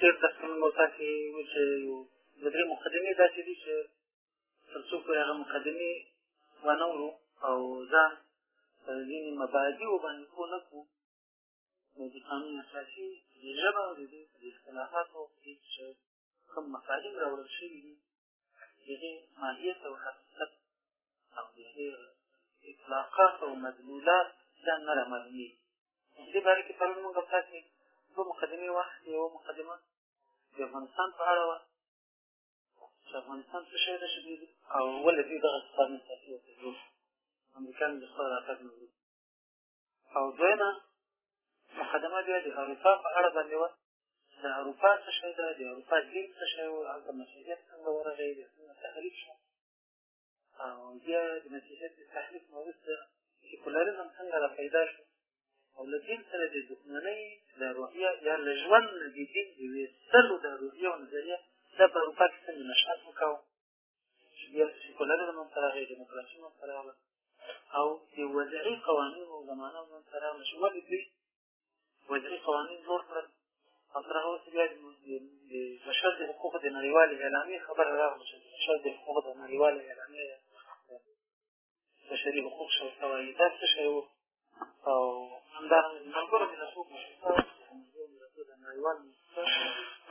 تېر درس کې موږ تاسې وي چې یو د درې مقدمې داسې دي چې تر څو پورې هغه مقدمې ونه ورو او ځان پر ځینې مبادیو باندې پوه نه کړو نو د قانون اساسي د ژبه او د دې د اصطلاحاتو کوم مفاهیم راوړل شوي دي دغه ماهیت او حقیقت او دغه اطلاقات او مدلولات دا نه رامني دې باره کې پرون موږ تاسو په مقدمه وخت یو مقدمه د افغانستان په اړه وه چې افغانستان څه شی ده چې او ولې دې دغه ستاسو تاسو ته امریکا د خپل راتګ نه او دویمه مقدمه بیا د اروپا په اړه باندې وه د اروپا څه شی ده د اروپا دین څه شی و هلته مسیحیت څنګه ورغی د څنګه تحریک شو او بیا د مسیحیت د تحریک نه وروسته سیکولریزم څنګه را پیدا شو او له دین سره د دښمنۍ د روحیه یا له ژوند نه د دین د ویستلو د روحیه او نظریه دا په اروپا کې څنګه نشأت وکاوه چې بیا سیکولرزم هم سره راغی ډیموکراسي هم سره راغله او د وضعي قوانینو زمانه هم سره راغله چې ولې دوی وضعي قوانین جوړ کړل او تر هغه وروسته بیا د بشر د حقوقو د نړیوالې اعلامیې خبره راغله چې بشر د حقوقو د نړیوالې اعلامیې بشري حقوق شرکه وایي دا څه شی وو او همدارنګه ملګرو کې د څوک مشرکه د نړیوال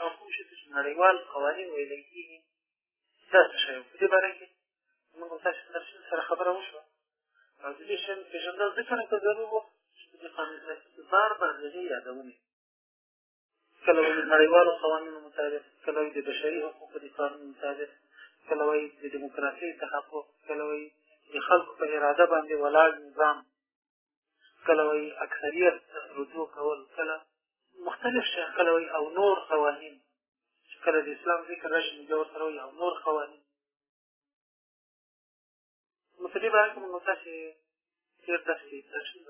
او کوم شي چې نړیوال قوانین ویل کېږي دا څه شی وو په دې باره کې موږ تاسو تفصیل سره خبره وشوه او د دې شی پېژندل ځکه نه ضرور وو چې د قانون استثمار باندې یادونه کله وایي نړیوالو قوانینو مطابق کله وایي د بشري حقوقو د قانون مطابق کله وایي د دیموکراسۍ تحقق کله وایي د خلکو په اراده باندې ولاړ نظام کله وایي اکثریت رجوع کول کله مختلف شي کله وایي او نور قوانین چې کله د اسلام ذکر راشي نو بیا ورسره وایي او نور قوانین نو په دې باره کې موږ تاسې تېر درس کې تشریح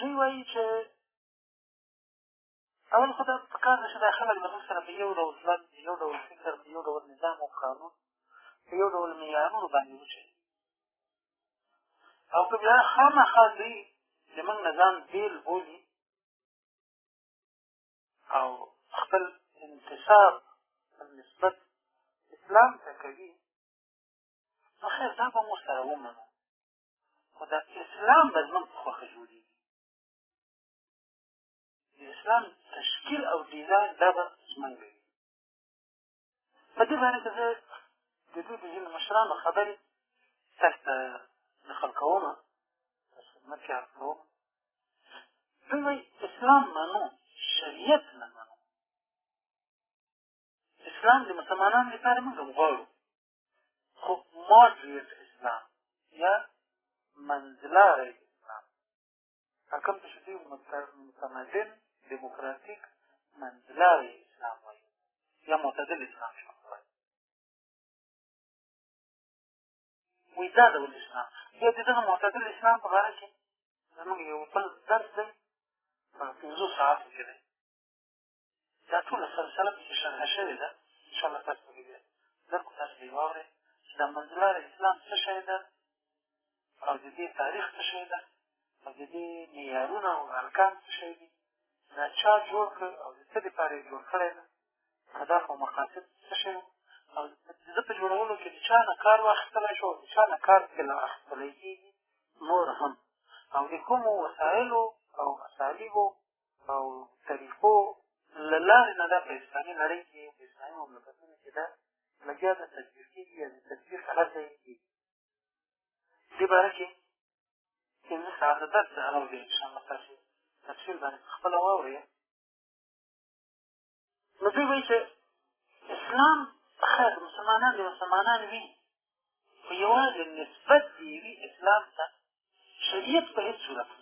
دوی وایي چې اول خو دا په کار ده چې دا خلک له موږ سره په یو ډول ځواک په یو ډول فکر په یو ډول نظام او قانون په یو ډول معیارونو باندې وچوي او که بیا خامخا دوی د موږ نه ځان بېل بولي او خپل انتساب نسبت اسلام ته کوي نو خیر دا به مو سره ومنو خو د اسلام به زموږ په خوښه جوړېږي د اسلام تشکیل او ډیزاین دا به زموږ وي په دې باندې که زه د دوی د ځینو مشرانو خبرې تاسو ته نقل کوم تاسو خدمت کې عرض کوم دوی وایي اسلام منو شریعت نه منو اسلام د مسلمانانو لپاره موږ غواړو خب ماجرية الإسلام يا منزلار الإسلام حكمت شديد متمدن ديمقراطيك منزلار الإسلام وي يا معتدل الإسلام شو وإذا دول الإسلام يا دي دغه معتدل الإسلام په غاړه کې زموږ یو بل درس دی په پنځو ساعتو کې دی دا ټوله سلسله پکې شرحه شوې ده انشاءالله تاسو پکې بیا درک تاسو به یې واورئ چې دا منځلاره اسلام څه شی ده او د دې تاریخ څه شی ده او د دې معیارونه او ارکان څه شی دي دا چا جوړ کړ او د څه دپاره یې جوړ کړی ده هدف او مقاصد څه شی وو او د ده په جوړولو کښې د چا نه کار واخیستلی شو او د چا نه کار پکې لا اخیستلی کېږي نور هم او د کومو وسایلو او اسالیبو او طریقو له لارې نه دا په اسلامي نړۍ کې په اسلامي مملکتونو کې دا لګیا د تدبیر کېږي یا د تدبیر هغه ځای کېږي دې باره کې پنځه ساعته درس د هغه وګړي انشاءالله تاسو تفصیل باندې خپله واورئ نو دوی وایي چې اسلام خیر مسلمانان د مسلمانان وي خو یوازې نسبت د یوي اسلام ته شریعت په هېڅ صورت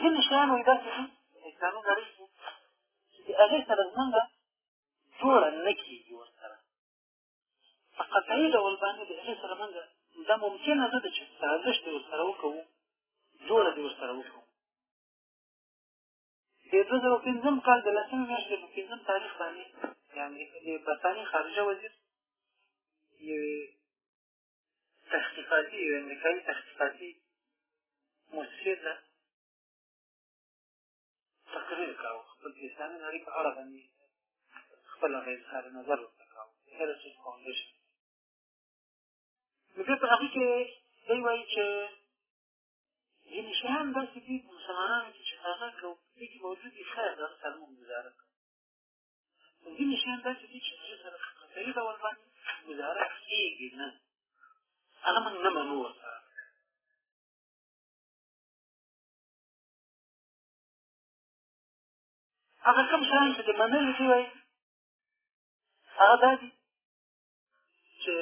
ځینې شیان وایي داسې دي اسلامي نړۍ کې چې هغې سره زمونږ جوړه نه کېږي ورسره په قطعي ډول باندې د هغې سره مونږ دا ممکنه نه ده چې سازش دې ورسره وکړو جوړه دې ورسره وکړو د دوه زره پنځم کال د لسمې میاشتې په پنځم تاریخ باندې د امریکا د برطانیې خارجه وزیر یوې تحقیقاتی یو امریکایی تحقیقاتی مسیر ده تقریر کاوه خپل د اسلامي نړۍ په اړه باندې خپل هغه اظهار نظر ورته کاوه هرسوس فاونډېشن نو بیا په هغې کې دی وایي چې ځینې شیان داسې دي مسلمانانو کې چې هغه که په دې کې موجود دي خیر ده سره موږ ګزاره کوو خو ځینې شیان داسې دي چې دوی سره قطعي ډول باندې اداره کېږي نه هغه موږ نه منو ورسره هغه کوم شیان چې د منل دي وایي هغه دا دي چې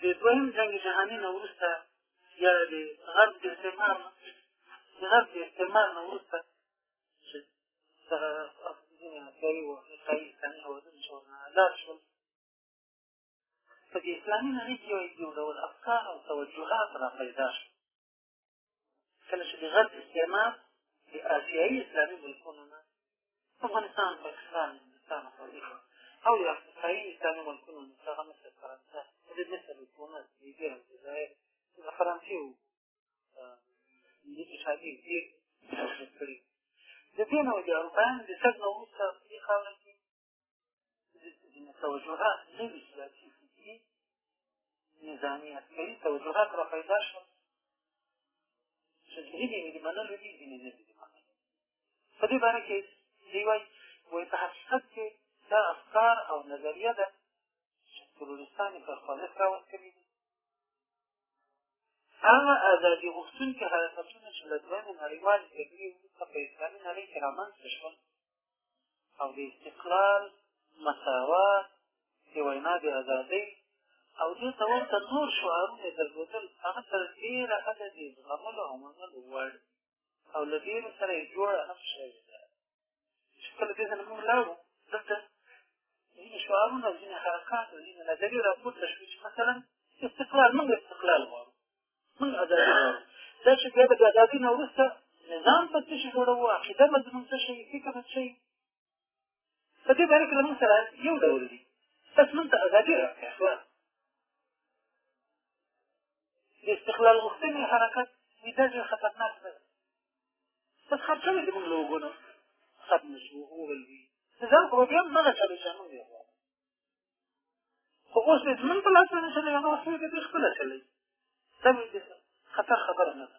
د دویم جنګ جهاني نه وروسته یا د غرب د استعمار د غرب د استعمار نه وروسته چې دغه ځینې اسیایي و افریقایي اسلامي هېوادونه چې ورنهلار شول په دې اسلامي نړۍ کې یو ډول افکار او توجهات را پیدا شول کله چې د غرب استعمار د آسیایي اسلامي ملکونو نه افغانستان پاکستان هندوستان افغانستان او د افریقایي اسلامي ملکونو نه هغه مصر فرانسه د مصر حکومت لیبیا الجزایر د فرانسې و د اتحادي ډېر کړي د دې نو د اروپایانو د سد نه وروسته په دې خاوره کې توجهات نه وي سیاسي فکري نظامي عسکري توجهات را پیدا شول چې ځینې مې د منلو دي ځینې نه دي د منلو په دې باره کې دی وایي وایي په حقیقت کې دا افکار او نظریه ده چې تروریستان یې پر خالص راوستلي دي هغه ازادي غوښتونکي حرکتونه چې له دویمې نړیوالې جګړې وروسته په اسلامي نړۍ کې رامنځته شول او د استقلال مساوات د وینا د ازادۍ او دې ته ورته نور شعارونه یې درلودل هغه تر ډېره حده د زغملو او منلو وړ او له ډېرو سره یې جوړه هم شوې ده چې کله دې ته موږ لاړو دلته ځینې شعارونه ځینې حرکات ځینې نظرې راپورته شوې چې مثلا استقلال موږ استقلال غواړو موږ ازادي غواړو دا چې بیا د ازادۍ نه وروسته نظام په څه شي جوړوو عقیده به زموږ څه شي فکر به څه شي په دې باره کې له موږ سره یو ډول دي بس موږ ته ازادي راکړه اخلاق د استقلال غوښتنې حرکت دي دا ډېر خطرناک دی بس خرڅ شوی دی موږ له وګونو ختم شو وویل وي نظام خو بیا هم نه ده چلو چې موږ یې خو اوس دې زمونږ په لاس باندې چلوي هغه وخت یې دې خپله چلوي دا مې دې خطر خبره نه ده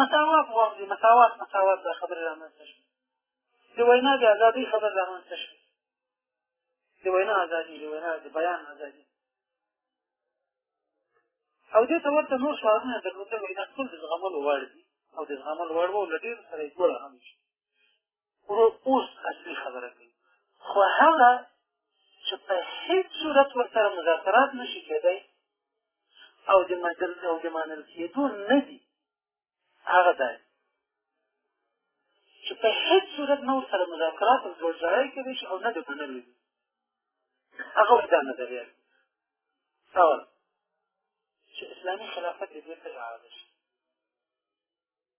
مساوات غواړم دې مساوات مساوات دا خبرې رامنځته شوې د وینا د ازادۍ خبره رامنځته شوې د وینا ازادي د وینا د بیان ازادي او دې ته ورته نور سوالونه درلودل وي دا ټول د زغملو وړ دي او د زغملو وړ وو له ډېر سره یې جوړه هم شي ورو اوس اصلي خبره کوي خو هغه چې په هیڅ صورت ورسره مذاکرات نشي کېدای او د مدل او د منل کېدو نه دي هغه دا چې په هیڅ صورت نه ورسره مذاکرات او جوړجاړی کوي او نه د منل دي هغه دا نظریه اول چې اسلامي خلافت دې ته راغلی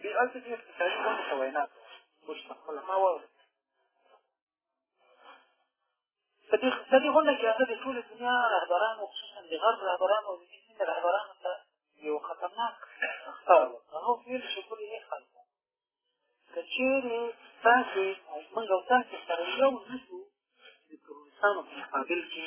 دې هلته دې اقتصادي ونو ته وینا کوله اوس په خپله ما واورېد په دې اقتصادي غونډه کې هغه د ټولې دنیا رهبرانو خصوصا د غرب رهبرانو او د دې سیمې رهبرانو ته یو خطرناک اخطار و هغه ویل چې ګورې ای خلکو که چېرې تاسو او موږ او تاسو سره یو نه شو د کمونستانو په مقابل کې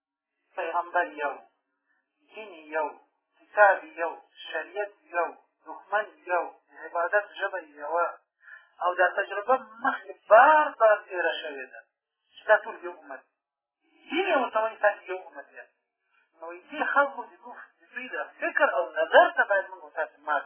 پیغمبر یو دین یو کتاب یو شریعت یو دښمن یو عبادت ژبه یوه او دا تجربه مخکې بار بار تېره شوې ده چې دا ټول یو امت دین یې ورته وایي تاسو یو امت یاست نو دې خلکو د دوی د فکر او نظر ته باید موږ تاسو مات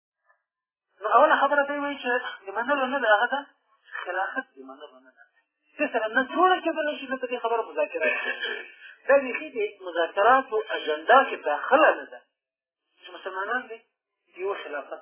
نو اوله خبره دی وایي چې د منلو نه ده هغه ده خلافت د منلو نه ده دې سره نه جوړه کېدلی شي نه په دې خبره مذاکره دا بیخي د مذاکراتو اجنډا کې داخله نه ده چې مسلمانان دې یو خلافت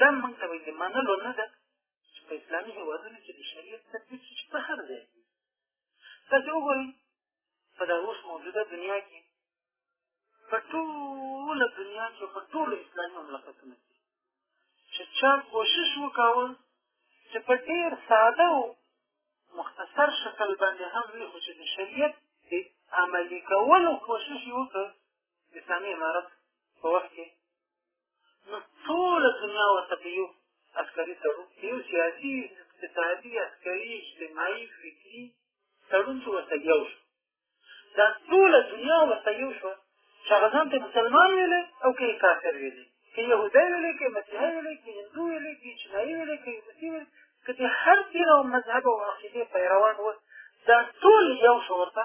دا موږ ته وایي د منلو نه ده چې په اسلامي هېوادونو کې د شریعت تطبیق هېڅ په هر ځای کې تاسې وګورئ په دا اوس موجوده دنیا کې په ټوله دنیا کې په ټولو اسلامي مملکتونو کې چې چا کوشش وکاوه چې په ډېر ساده او مختصر شکل باندې هم وي خو چې د شریعت د عملي کولو کوشش یې وکړ اسلامي امارت په وخت کې نو ټوله دنیا ورته په یو عسکري تړون یو سیاسي اقتصادي عسکري اجتماعي فکري تړون چې ورته یو شو دا ټوله دنیا ورته یو شوه چې هغه ځان ته مسلمان ویلی او که یې کافر ویلی که یهودی ویلی که مسیحی ویلی که هندو ویلی که چینایي ویلی که یوسي ویلی که د هر دین او مذهب او عقیدې پیروان وه دا ټول یو شو ورته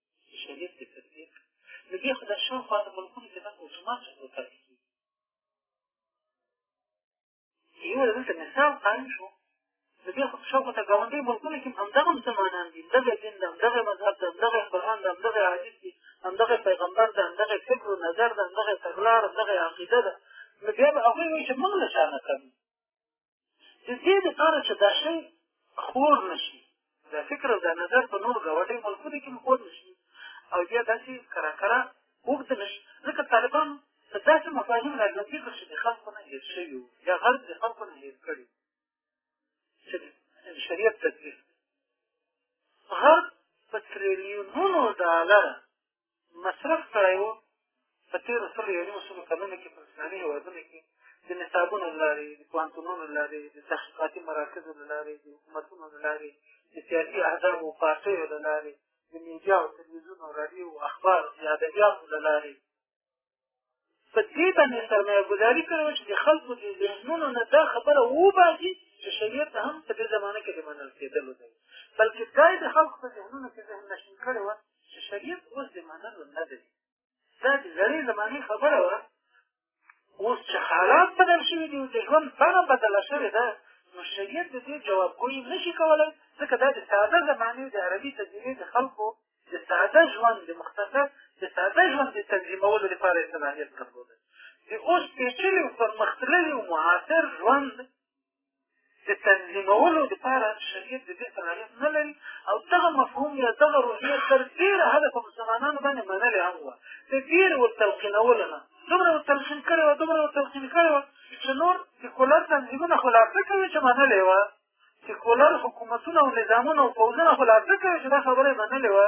شریعت کې تطبیق نو بیا خو دا شاوخوا د ملکونو کې دا اتومات پاتې کېږي یو دلته مثال قایم شو نو بیا خو شاوخوا ته ګاونډي ملکونو کې همدغه مسلمانان دي همدغه دین ده همدغه مذهب ده همدغه قرآن ده همدغه حدیث دي همدغه پیغمبر ده همدغه فکر و نظر ده همدغه تګلار همدغه عقیده ده نو بیا به هغوی وایي چې موږ له چا نه کوي د دې لپاره چې دا شی خور نشي دا فکر او دا نظر په نور ګاونډي ملکونو کې خور نشي او بیا داسې کرا کرا اوږد نشي ځکه طالبان په داسې مفاهیم راګرځي چې د خلکو نه هېر شوي یا غرب د خلکو نه هېر کړي چې شریعت تطبیق غرب په تریلیونونو ډالر مصرف کړی و په تېرو سلو یا نیمو سلو کلونو کې په اسلامي هېوادونو کې د نصابونو له لارې د پوهنتونونو له لارې د تحقیقاتي مراکزو له لارې د حکومتونو له لارې د سیاسي احزابو او پارټیو له لارې د میډیا او تلویزیون او راډیو او اخبار د ادبیاتو له لارې په دې باندې سرمایه ګذاري کړې وه چې د خلکو د ذهنونو نه دا خبره وباسي چې شریعت هم په دې زمانه کې د منل کېدلو دی بلکې دا د خلکو په ذهنونو کې ذهن نشین کړې وه چې شریعت اوس د منلو نه دی دا د زړې زمانې خبره وه اوس چې حالات بدل شوي دي د ژوند بڼه بدله شوې ده نو شریعت د دې جوابګویي نه شي کولی ځکه دا د تازه زمانې د عربي تجربې د خلکو د ساده ژوند د مختصر د ساده ژوند د تنظیمولو لپاره یې صلاحیت درلود د اوس پېچلي او پرمختللي او معاصر ژوند د تنظیمولو لپاره شریعت د دې صلاحیت نه لري او دغه مفهوم یا دغه روحیه تر ډېره حده په مسلمانانو باندې منلې هم وه د ډېرې ورتلقینولو نه دومره ورتلقین کړې وه دومره ورتلقین کړې وه چې نور د کولر تنظیمونه خو لا څه کوي چې منلې وه سیکولر حکومتونه او نظامونه او پوځونه خو لا څه کوي چې دا خبره یې منلې وه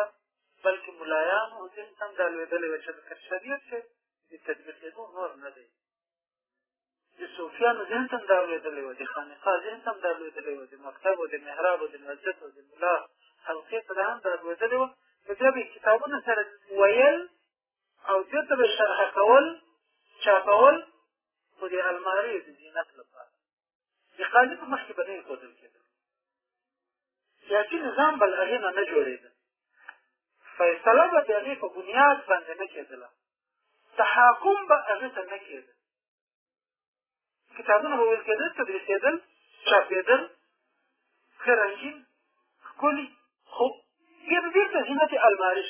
بلکې ملایان او دین هم دا لوېدلې وه چې که شریعت چې د تطبیقېدو نور نه دی د صوفیانو ذهن ته هم دا لوېدلې وه د خانقا ذهن ته هم دا لوېدلې وه د مکتب او د محراب او د مسجد او د ملا حلقې ته دا هم دا لوېدلې وه نو بیا به کتابونه سره ویل او دې ته به شرحه کول چاپول خو د المارۍ د زینت لپاره د قانون په مخکې به نه ایښودل کېدل سیاسي نظام به له هغې نه نه جوړېده فیصله به د هغې په بنیاد باندې نه کېدله تحاکم به هغه ته نه کېده کتابونه به ویل کېدل تدریسېدل چاپېدل ښه رنګین ښکلي خو بیا به بېرته زینت المارش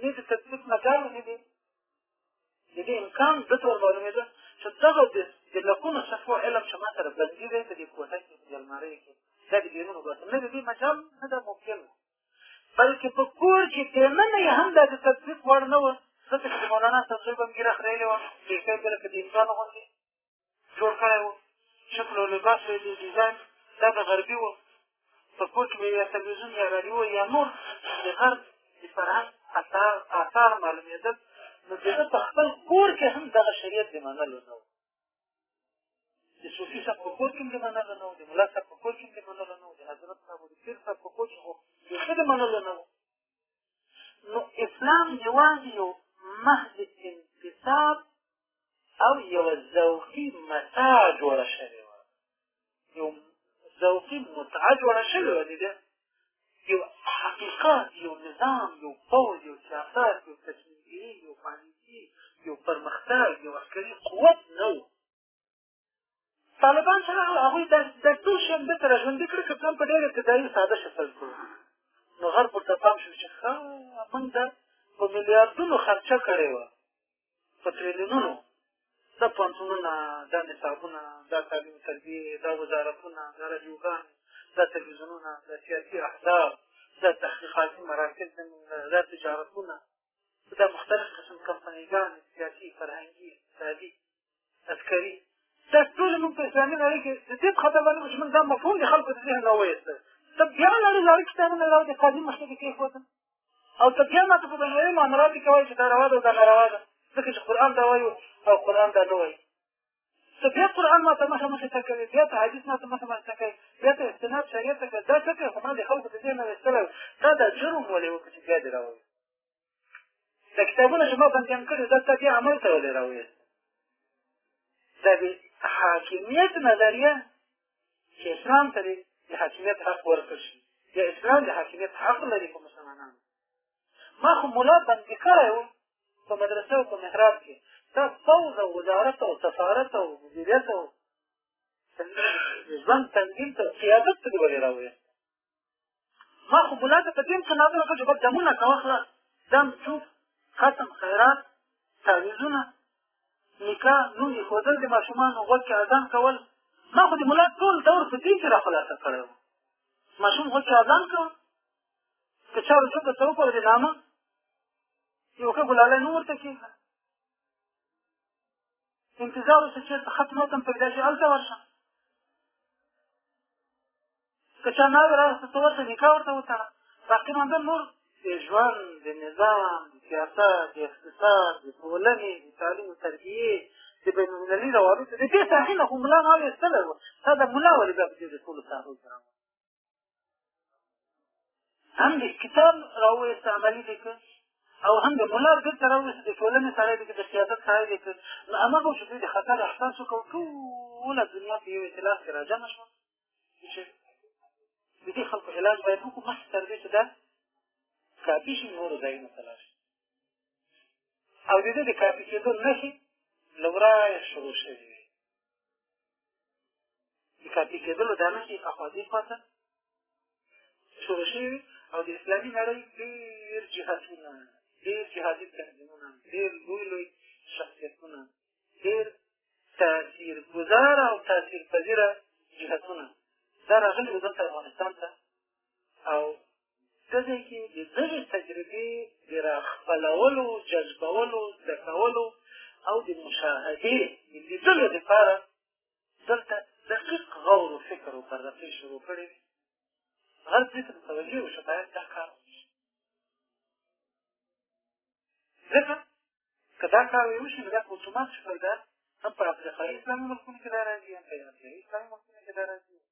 دې د تطبیق مجال نه دی د دې امکان د تور معلومېده چې دغه د لکونو صفو علم چې ما سره بندي دی په دې کوټه کې په المارۍ کې دا د ګیرونو بس نه د دې مجال نه ده ممکن بلکې په کور کې دننه یې هم دا د تطبیق وړ نه وه ځکه چې مولانا صاحب هم ګیره خریلې وه کېکۍ بله که د انسان غوندې جوړ کړی و شکل و لباس یې دی ډیزاین دا د غربي و په کور کې به یا تلویزیون یا راډیو یا نور د غرب د فرهنګ اثار اثار معلومېدل نو د ده په خپل کور کې هم دغه شریعت د منلو نه و د صوفي صاحب په کور کې هم د منلو نه و د ملا صاحب په کور کې هم د منلو نه و د حضرت صاحب د پیر صاحب په کور کې خو د ښه د منلو نه و نو اسلام یوازې یو محض انتصاب او یو ذوقي متاع جوړه شوې وه یو ذوقي متعه جوړه شوې وه دې یو حقیقت یو نظام یو پوځ یو سیاست یو تصمیمګیري یو پالیسي یو پرمختګ یو عسکري قوت نه و طالبان چې راغله هغوی دا ټول شیان بېرته را ژوندي کړي که څه په ډېر ابتدایي ساده شکل کړو نو غرب ورته پام شو چې ښه موږ دا په میلیاردونو خرچه کړې وه په تریلیونونو دا پوهنتونونه دا نصابونه دا تعلیم تربیې دا وزارتونه دا رادیوګان دا تلویزیونونه دا سیاسي احزاب دا تحقیقاتي مراکز دا تجارتونه دا مختلف قسم کمپنیګانې سیاسي فرهنګي اقتصادي عسکري دا ټول موږ په اسلامي نړۍ کې د دې په خاطر باندې چې موږ دا مفهوم د خلکو د ذهن راویسته ته بیا لړې لړې کتابونه راو د قاضي مخې کې کېښودل او ته بیا ماته په بنیادي معاملاتو کې وایي چې دا روا ده او دا ناروا ده ځکه چې قرآن دا وایي او قرآن دا نه وایي ته بیا قرآن ما ته مخه مخې ته کوې بیا ته حدیث ما ته مخه مخې ته کوې بیا ته استناد شریعت ته کوې دا څه کوې خو ما د خلکو د ذهنه ویستلی تا دا جرم ولې وکړو چې بیا دې راوایي دا کتابونه چې ما بندیان کړي دا تا بیا عمل ته ولې راوایي دا د حاکمیت نظریه چې اسلام ته د حاکمیت حق ورکړ شي یا اسلام د حاکمیت حق لري په مسلمانانو ما خو ملا بندي کړی و په مدرسه او په محراب کې دا پوځ او وزارت او سفارت او مدیریت او ژوند تنظیم ته قیادت ته دې ولې راوړې ما خو ملا ته په دې څه نظر وکړ چې بس دمونه کوه خلاص دم چوپ ختم خیرات تعویزونه نکاح نوم ایښودل د ماشومانو غوږ کې اذان کول ما خو د ملا ټول دور په دې کې راخلاصه کړی و ماشوم غوږ کې اذان کول که چا رجوع ته څه وکړو د نامه یو ښه ګلالی نوم ورته کېږده انتظار اوسه چېرته خط متن پرېږده چې هلته ورشه که چا ناوې راغسته ته ورشه نکاح ورته وتړه باقي مانده نور د ژوند د نظام د سیاست د اقتصاد د ټولنې د تعلیم و تربیې د بین المللي روابطو د دې ساحې نه خو ملا ما ویستلی و تا د ملا ولې بیا په دې د ټولو ساحو سره هم د کتاب راوویست عملي دی که او هم د ملا بېرته راوویست د ټولنې سړی دی که د سیاست سړی دی که نو هماغه چې دوی د خطر احساس وکړو ټوله دنیا په یو اعتلاف کښې راجمع شوه چې د دې خلکو علاج باید وکړو مخکې تر دې چې دا کاپي شي نورو ځایونو ته لاړ شي او د دې د کاپي کېدو نښې له ورایه شروع شوې د کاپي کېدلو دا نښې اخوا دې خوا ته شروع شوي او د اسلامي نړۍ ډېر جهادونه ډېر جهادي تنظیمونه ډېر لوی لوی شخصیتونه ډېر تاثیر گذاره او تاثیر پذیره جهتونه دا راغلي دلته افغانستان ته او څه دی کې د دغې تجربې د راخپلولو جذبولو زده کولو او د مشاهدې د لیدلو دپاره دلته دقیق غور و فکر و پردقې شروع کړې وي غل دې ته متوجه وشو باید دا کار وشي ځکه که دا کار وشي نو دا اتومات شو دا هم په افریقایي اسلامي ملکونو کې دا راځي هم په اسلامي ملکونو کې دا راځي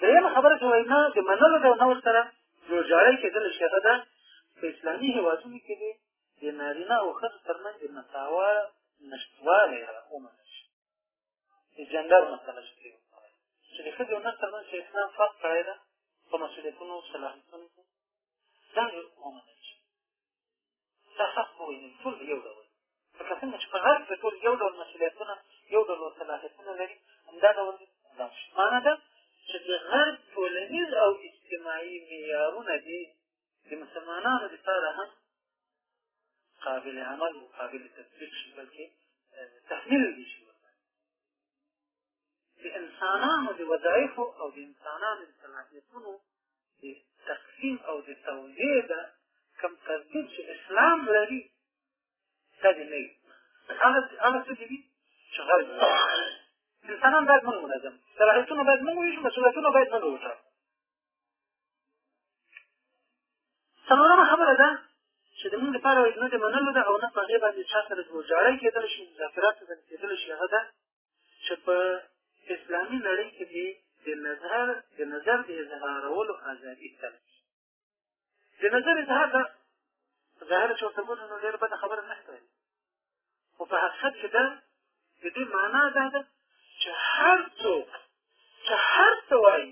درېیمه خبره چې وینا د منلو د نور سره جوړجاړی کېدل شي هغه ده په اسلامي هېوادونو کې دی د نارینه او ښځو ترمنځ د مساوا نشتوالی راومنل شي د جنډر مسله چې دی چې د ښځې او نر ترمنځ چې اسلام فرق کړی ده په مسؤلیتونو صلاحیتونو کې دا ومنل شي دا سخت وویل ټول یو ډول لکه څنګه چې په غرب کې ټول یو ډول مسؤلیتونه یو ډول صلاحیتونه لري همدا ډول دا معنا ده چې د غرب ټولنیز او اجتماعي معیارونه دي د مسلمانانو لپاره هم قابل عمل او قابل تطبیق شي بلکې تحمیل دي شي د انسانانو د وظایفو او د انسانانو د صلاحیتونو د تقسیم او د توزیع ده کوم ترتیب چې اسلام لري دا دې نه وي هغه څه دي چې غلط انسانان باید موږ منظم صلاحیتونه باید موږ ویشو مسؤلیتونه باید موږ وټاکو څلورمه خبره ده چې د موږ لپاره نه د منلو ده او نه په هغې باندې چا سره جوړجاړی کېدلی شي مذاکرات ته کېدلی شي هغه ده چې په اسلامي نړۍ کې دې د نظر د نظر د اظهارولو ازادي شته د نظر اظهار دا ظاهر چې ورته ګورو نو ډېره بده خبره نه ښکاري خو په حقیقت کې دا د دې معنا دا ده چې هر څوک چې هر څه وایي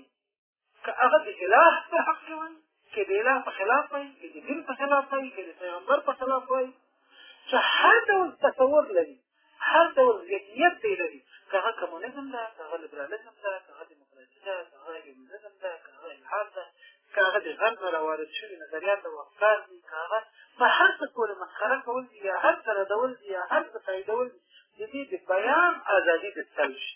که هغه د اله په حق کې وایي که د اله په خلاف وایي که د دین په خلاف وایي که د پیغمبر په خلاف وایي چې هر ډول تصور لري هر ډول ذهنیت دی لري که هغه کمونیزم ده که هغه لیبرالیزم ده که هغه دیموکراسي ده که هغه هیمونیزم ده که هغه الحاد ده که هغه د غرب نه راوارد شوي نظریات او افکار دي که هغه په هر څه پورې مسخره کول دي یا هر څه ردول دي یا هر څه تاییدول دي د دې د بیان ازادي د سلب شي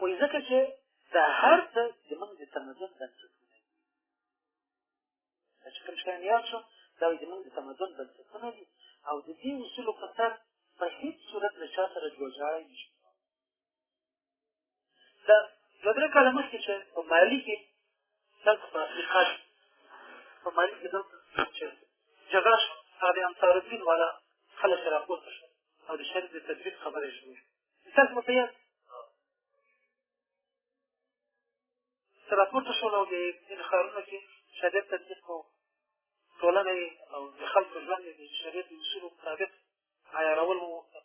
وایي ځکه چې دا هر څه زمونږ د تمدن بنسټونه دي دا چې کوم شیان یاد شو دا زمونږ د تمدن بنسټونه دي او د دې اصولو په سر په هیڅ صورت له چا سره جوړجاړی نشي دا د درې کاله مخکې چې په مالي کې دلته په افریقا کې په مالي کې دلته چې جګړه شوه هغه د انصارالدین والا خلک سره راپورته شول او د شریف د تدبیر خبرې شوې تاسو مو ته یاد سره راپورته شول او د ځینو ښارونو کې شریعت تطبیق کو ټولنه او د خلکو ژوند یې د شریعت د اصولو مطابق عیارول وغوښتل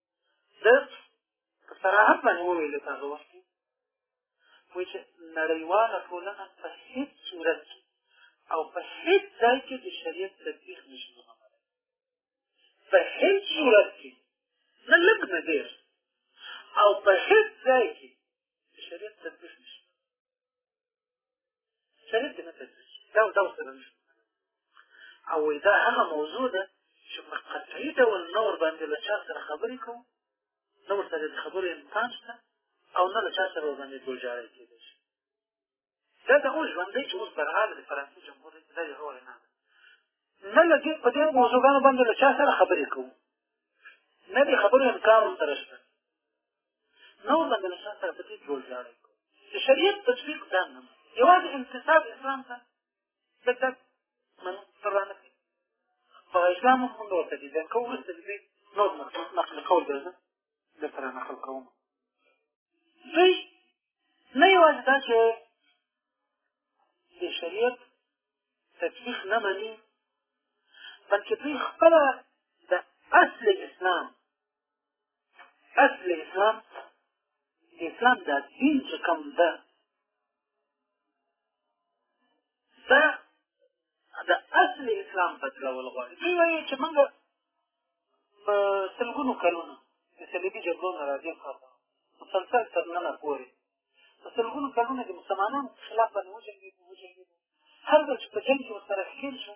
ده په صراحت باندې وویل تاسو وخت وایي چې نړیواله ټولنه په هیڅ صورت کې او په هیڅ ځای کې د شریعت تطبیق نشي زغملی په هیڅ صورت کې نه لږ نه ډېر او په هیڅ ځای کې د شریعت تطبیق نشي شريف دې نه تدريس دا دا ورسره نشته او دا هغه موضوع ده چې په قطعي ډول نه ورباندې له چا سره خبرې کوو نه ورسره د خبرو امکان شته او نه له چا سره ورباندې ګلجارې کېدی شي دا د اوس ژوندی چې اوس برحال د فرانسې جمهور رئیس دا یوه وینا ده نه له دې په دې موضوعګانو باندې له چا سره خبرې کوو نه دې خبرو امکان ورسره شته نو له بل شان سره په دې جوړ جاړی چې شریعت تطبیق دا نه یوازې انتصاب اسلام ته دلته من ترانه کوي په اسلام هم نور ته دي ځکه وروسته دې نور نقل کول درځه د سره نقل کوم دوی نه یوازې دا چې د شریعت تطبیق نه مني بلکې دوی خپله د اصل اسلام اصل اسلام اسلام دا دین چې کوم ده دا د اصل اسلام بدلول غواړي دوی وایي چې موږ په سلګونو کلونو د صلیبي جګړو نه راځي خاطر مسلسل تر ننه پورې په سلګونو کلونو د مسلمانانو خلاف باندې وجنګېږي وجنګېږي هر ځل چې په جنګ کې ورسره ښکېل شو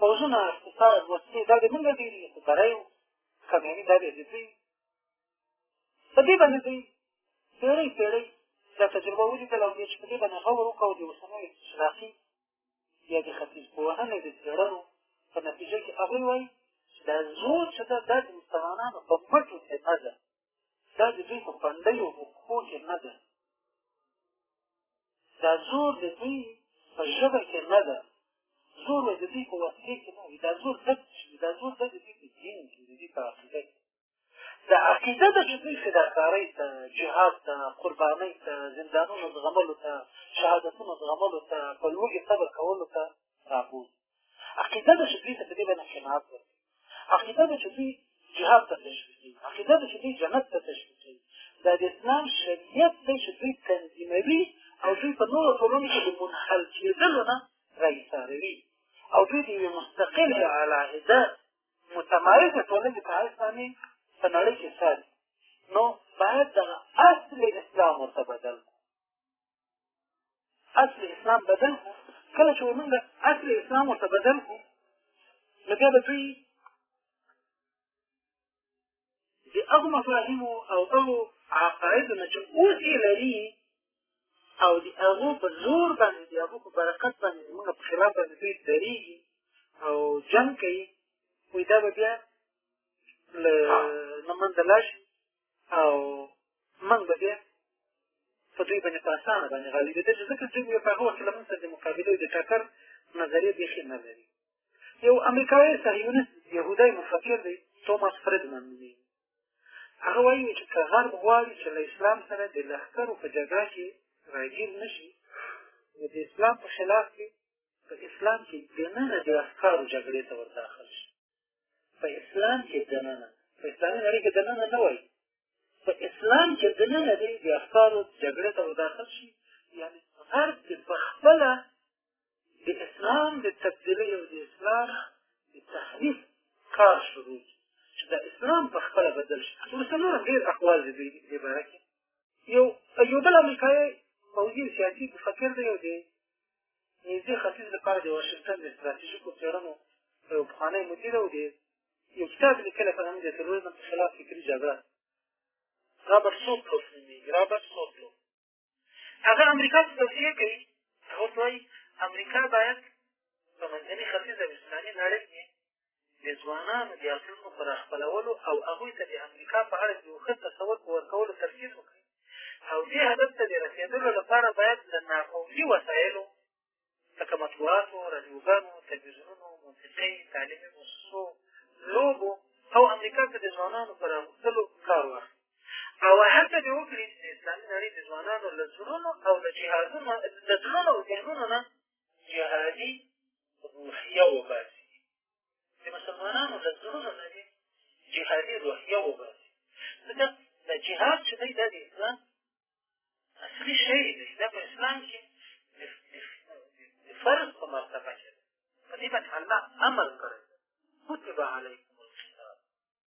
پوځونه اقتصاد وسلې دا د موږ ډېرې خو بری و کامیابي دا بیا د دوی په دې باندې دوی پېړۍ پېړۍ دا تجربه ولیدل او بیا چې په دې باندې غور وکړه او د اوسنیو استشراقي یا د ختیځپوهنې د څېړنو په نتیجه کې هغوی وایي چې دا زور چې ده دا د مسلمانانو په پټو کې نه ده دا د دوی په پنډیو په پښو کې نه ده دا زور د دوی په ژبه کې نه ده زور د دوی په وسلې کې نه وي دا زور د دا زور د دوی په دین کې د دوی په عقیده کې د عقیده د چې دوی فداکارۍ ته جهاد ته قربانۍ ته زندانونو زغملو ته شهادتونو زغملو ته په لوږې صبر کولو ته رابوځي عقیده ده چې دوی ته په دې باندې قناعت ورکړي عقیده ده چې دوی جهاد ته تشویق کوي عقیده ده چې دوی جنت ته تشویق کوي دا د اسلام شریعت دی چې دوی تنظیموي او دوی په نورو ټولنو کې د منحل کېدلو نه راایساروي او دوی د یوې مستقلې علاهده متمایزه ټولنې په حیث باندې په نړۍ کې ساتي نو باید دغه اصل اسلام ورته بدل اصل اسلام بدل کړو کله چې موږ اصل اسلام ورته بدل کړو نو بیا به دوی د هغو مفاهیمو او هغو عقایدو نه چې اوس یې لري او د هغو په زور باندې د هغو په برکت باندې زموږ په خلاف باندې دوی درېږي او جنګ کوي وایي دا به بیا له له منځه لاړ شي او موږ به بیا په دوی باندې په اسانه باندې غالبېدل ځکه دوی بیا په هغه وخت کې له موږ سره د مقابلې د ټکر نظریه بیخي نه لري یو امریکایي صهیونست یهودی مفکر دی توماس فریدمن نومېږي هغه وایي چې که غرب غواړي چې له اسلام سره د لښکرو په جګړه کې راګیر نه شي نو د اسلام په خلاف کې په اسلام کې دننه د افکارو جګړې ته ورداخل شي په اسلام کې دننه په اسلامي نړۍ کې دننه نه وایي په اسلام کې دننه دی د افکارو جګړه ته وداخل شي یعنې هر چې په خپله د اسلام د تبدیلۍ او د اسلام د تحریف کار شروع کړي چې د اسلام په خپله بدل شي وروسته نور هم ډېر اقوال دي دې باره کې یو یو بل امریکایي پوځي سیاسي مفکر دی او د نږدې ختیځ لپاره د واشنګټن د ستراتیژیکو څېړنو یو پخوانی مدیر او دی یو کتاب لیکلی په نوم د تروریزم په خلاف فکري جګړه رابرټ سوتلوف نومېږي رابرټ سوتلوف هغه امریکا ته توصیه کوي هغه ورته وایي امریکا باید په منځني ختیځ او اسلامي نړۍ کې د ځوانانو د عقلونو په راخپلولو او هغوی ته د امریکا په اړه د یو ښه تصور په ورکولو ترکیز وکړي او دې هدف ته د رسېدلو لپاره باید له ناقومي وسایلو لکه مطبوعاتو رادیوګانو تلویزیونونو موسیقۍ تعلیمي موسسو لوبو او امریکا ته د ځوانانو په راغوښتلو کار واخلي او هڅه دې وکړي چې د اسلامي نړۍ د ځوانانو له زړونو او له جهازونو له زړونو او ذهنونو نه جهادي روحیه وباسي د مسلمانانو له زړونو نه دې جهادي روحیه وباسي ځکه د جهاد چې دی دا د اسلام اصلي شی دی دا په اسلام کې د فرض په مرتبه کې دی په دې باندې الله امر کړی کتب علیکم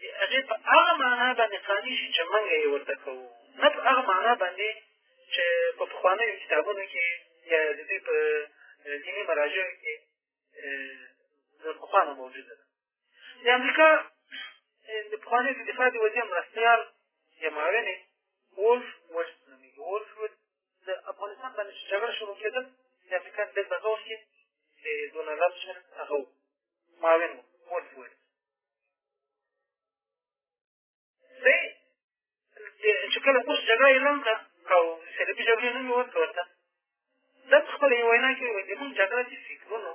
د هغې په هغه معنا باندې قانع شي چې موږ یې ورته کوو نه په هغه معنا باندې چې په پخوانیو کتابونو کې یا د دوی په دیني مراجعو کې د پخوانه موجوده ده د امریکا د پخواني د دفاع د وزیر مرستیال یا معاونې وولف وډ نومېږي وولف وډ د افغانستان باندې چې جګړه شروع کېدل د امریکا د بغاوت کې چې دونالد شر هغه معاون و وولف وډ دی چې کله اوس جګړه اعلان کړه او سلبي جګړې نوم یې ورته ورته ده په خپله یې وینا کښې وایي زمونږ جګړه د فکرونو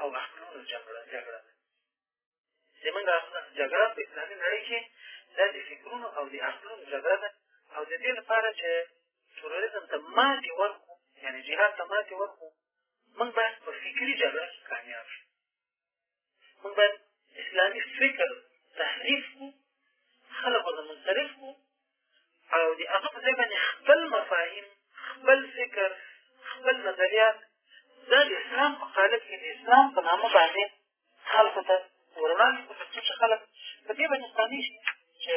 او عقلونو جګړه جګړه ده زمونږ جګړه په اسلامي نړۍ کښې دا د فکرونو او د عقلونو جګړه ده او د دې لپاره چې تروریزم ته ماتې ورکړو یعنې جهاد ته ماتې ورکړو موږ باید په فکري جګړه کښې کامیاب شو موږ باید اسلامي فکر تحریف کړو خلک ورته منصرف کړو او د هغه په ځای باندې خپل مفاهیم خپل فکر خپل نظریات دا د اسلام په قالب کې د اسلام په نامه باندې خلکو ته وړاندې کړو تر څو چې خلک په دې باندې قانع شي چې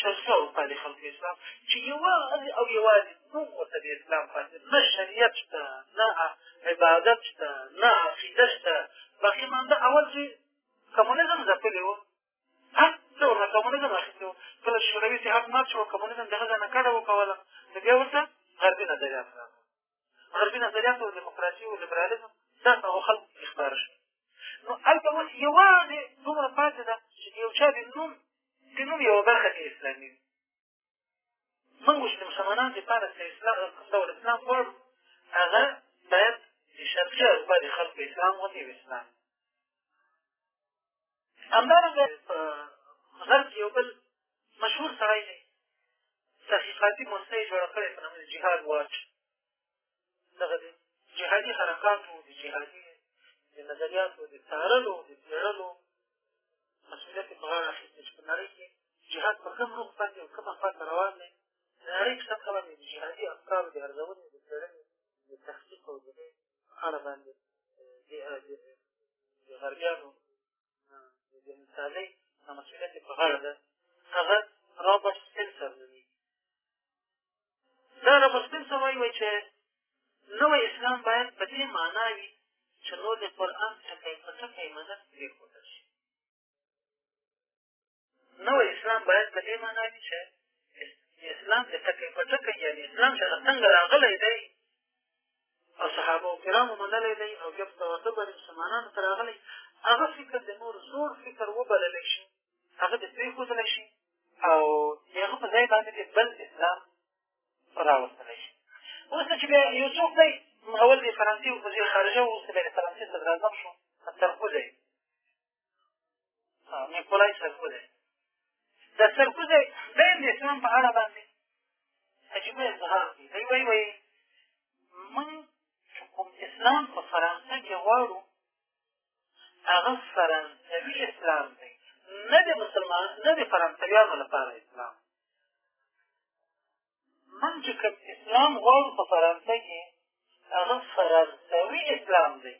شرفي اروپا د خلکو اسلام چې یوازې او یوازې نوم ورته د اسلام پاتې نه شریعت شته نه عبادت شته نه عقیده شته باقي مانده اول چې کمونیزم ځپلې وو هر ډول نه کمونیزم اخیستې وو کله شوروي اتحاد مات شو کمونیزم دغه ځای نه کډه وکوله نو بیا ورته غربي نظریات راغله غربي نظریاتو او دیموکراسي او لیبرالیزم دا هغو خلکو کښې خپاره شوي نو هلته اوس یوازې دومره پاتې ده چې د یو چا د نوم د نوم یوه برخه کې اسلامي وي مونږ چې د مسلمانانو دپاره چې اسلام کوم ډول اسلام غواړو هغه باید د شرقي اروپا د خلکو اسلام غوندې یو اسلام همدارنګه په غرب کې یو بل مشهور سړی دی تحقیقاتي موسسه یې جوړه کړې په نامه جهاد واچ دغه د جهادي حرکاتو د جهادي د نظریاتو د څارلو د څېړلو مسؤلیت یې په غاړه اخېستی چې په نړۍ کې جهاد په کوم روخ باندې او کومه خوا ته روان دی د نړۍ په سطحه باندې د جهادي افکارو د ارزونې د څېړنې د تحقیق او د اړه باندې د غربیانو د انساني مسؤلیت په غاړه ده هغه رابرټ سپنسر نومېږي دا رابرټ سپنسر وایي وایي چې نوی اسلام باید په دې معنا وي چې نور د قرآن ټکی په ټکی منل پرېښودل شي نوی اسلام باید په دې معنا وي چې اسلام د ټکی په ټکی یعنې اسلام چې څنګه راغلی دی او صحابه و کرامو منلی دی او بیا په تواتر باندې مسلمانانو ته راغلی هغه فکر د نور زوړ فکر وبللی شي هغه د پرېښودلی شي او د هغه په ځای باندې د بل اسلام راوستلی شي اوس چې بیا یو څوک دی اول د فرانسې وزیر خارجه و اوس بیا د فرانسې صدراعظم شو ترخو دی نیکولای سرکوزی د سرکوزی دی د اسلام په اړه باندې عجیبه اظهار کوي دی وایي وایي موږ چې کوم اسلام په فرانسه کې غواړو هغه فرانسوي اسلام دی نه د مسلمان نه د فرانسویانو لپاره اسلام من چې کوم اسلام غواړو په فرانسه کې هغه فرانسوي اسلام دی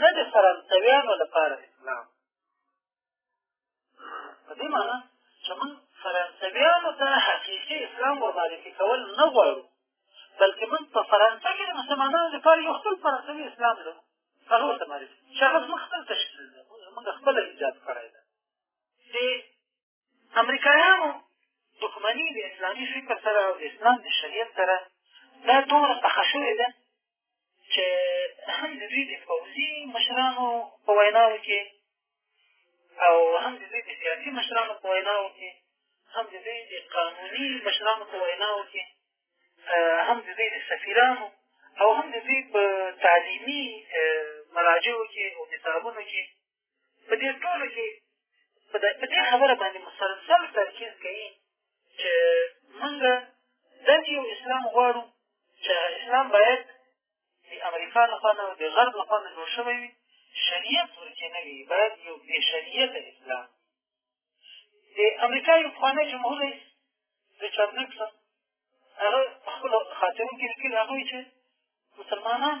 نه د فرانسویانو لپاره اسلام په دې معنی چې موږ فرانسویانو ته حقیقي اسلام ورمعرفي کول نه غواړو بلکې موږ په فرانسه کې د مسلمانانو لپاره یو خپل فرانسوي اسلام لرو هغه ورته معرفي چې هغه زموږ خپل تشکیل دی موږ خپله ایجاد کړی دی چې امریکایانو دښمني د اسلامي فکر سره او د اسلام د شریعت سره دا دومره پخه شوې ده چې هم د دوی د پوځي مشرانو په ویناو کې او هم د دوی د سیاسي مشرانو په ویناو کې هم د دوی د قانوني مشرانو په ویناو کې هم د دوی د سفیرانو او هم د دوی په تعلیمي مراجعو کې او کتابونو کې په دې ټولو کې په دې خبره باندې مسلسل ترکیز کوي چې موږ داسې یو اسلام غواړو چې اسلام باید د امریکا لخوا نه د غرب لخوا نه جوړ شوی وي شریعت ورکې نه وي باید یو بې شریعته اسلام د امریکا یو پخوانی جمهور رئیس ریچارد نکسن هغه په خپلو خاطرو کې لیکلي هغه وایي چې مسلمانان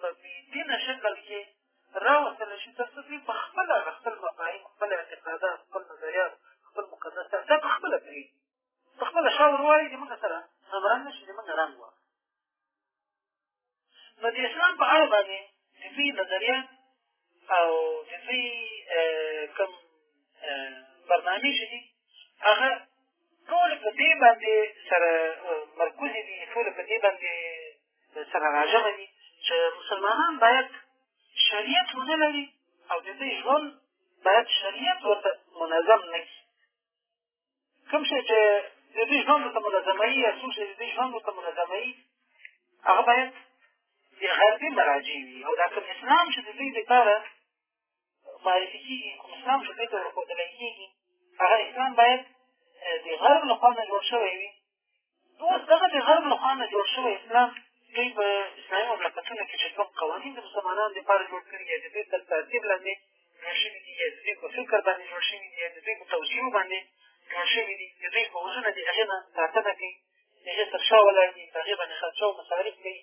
په بې دینه شکل کې راوستل شي تر څو دوی په خپله هغه خپل مفاهیم خپل اعتقادات خپل نظریات خپل مقدس دا په خپله پرېږدي په خپله شا ور واړي چې موږ سره همرنګ شي چې موږ رنګ وه نو د اسلام په اړه باندې د دوی نظریات او د دوی کوم برنامې چې دي هغه ټول په دې باندې سره مرکوزې دي ټول په دې باندې سره راجمه دي چې مسلمانان باید شریعت ونه لري او د دوی ژوند باید شریعت ورته منظم نه کړي کوم شی چې د دوی ژوند ورته منظموي یا څوک چې د دوی ژوند ورته منظموي هغه باید د غربي مراجع وي او دا کوم اسلام چې د دوی دپاره معرفي کېږي کوم اسلام چې دوی ته ورښودلی کېږي هغه اسلام باید د غرب له خوا نه جوړ شوی وي اوس دغه د غرب له خوا نه جوړ شوی اسلام دوی په اسلامي مملکتونو کښې چې کوم قوانین د مسلمانانو دپاره جوړ کړي یا د دوی تر ترتیب لاندې جوړ شوي دي یا د دوی په فکر باندې جوړ شوي دي یا د دوی په توجیو باندې جوړ شوي دي د دوی پوځونه د هغې نه ساتنه کوي د هغې تر شا ولاړ دي په هغې باندې خرچه او مصارف کوي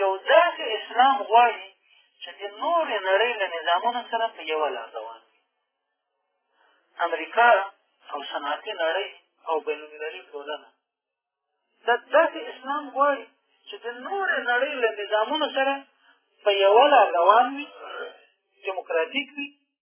یو داسې اسلام غواړي چې د نورې نړۍ له نظامونو سره په یوه لار روان وي امریکا او صنعتي نړۍ او بینالمللي ټولنه دا داسې اسلام غواړي چې د نورې نړۍ له نظامونو سره په یوه لار روان وي دیموکراتیک وي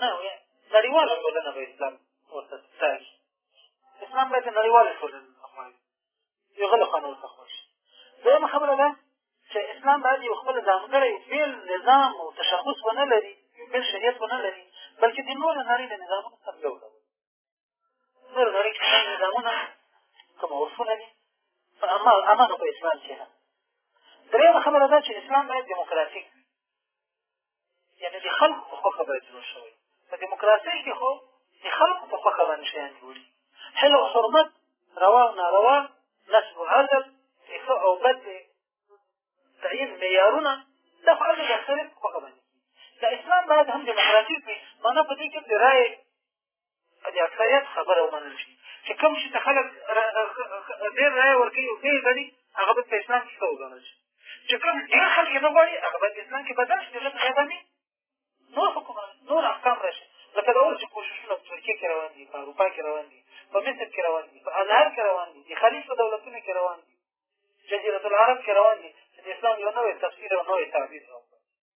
نه وي نړیواله ټولنه به اسلام ورته ستایي اسلام باید د نړیوالې ټولنې نه غواړي یو غله خانه ورته خوښ دویمه خبره ده چې اسلام باید یو خپل ځانګړی بېل نظام او تشخص ونه لري بېل شریعت ونه لري بلکې د نورو نړۍ د نظامونو سره یو ډول نور نړۍ کې شته نظامونه کوم عرفونه دي په عمل عمل په اسلام کې نه درېیمه خبره دا چې اسلام باید دیموکراتیک وي یعنې د خلکو په خوښه باید جوړ شوی په دیموکراسۍ کې خو د خلکو په خوښه باندې شیان جوړي حل او حرمت روا او ناروا نسب او عدل ښه او بد دی تعیین معیارونه دا خو هلته د اکثریت په خوښه باندې د اسلام باید هم دیموکراتیک وي مانا په دې کې د رایې په دې اکثریت خبره ومنل شي چې کوم شي ته خلک ډېر رایه ورکوي او ډېر غړي هغه به په اسلام کښې ښه وګڼل شي چې کوم ډېر خلک یې نه غواړي هغه به اسلام کښې بدل شي ځکه بیا به مې نور حکومت نور احکام را شي لکه دا اوس چې کوششونه په ترکیه کښې روان دي په اروپا کښې روان دي په مصر کښې روان دي په ازهر کښې روان دي د خلیج په دولتونو کښې روان دي جزیرة العرب کښې روان دي چې د اسلام یو نوی تفسیر او نوی تعبیر راوړي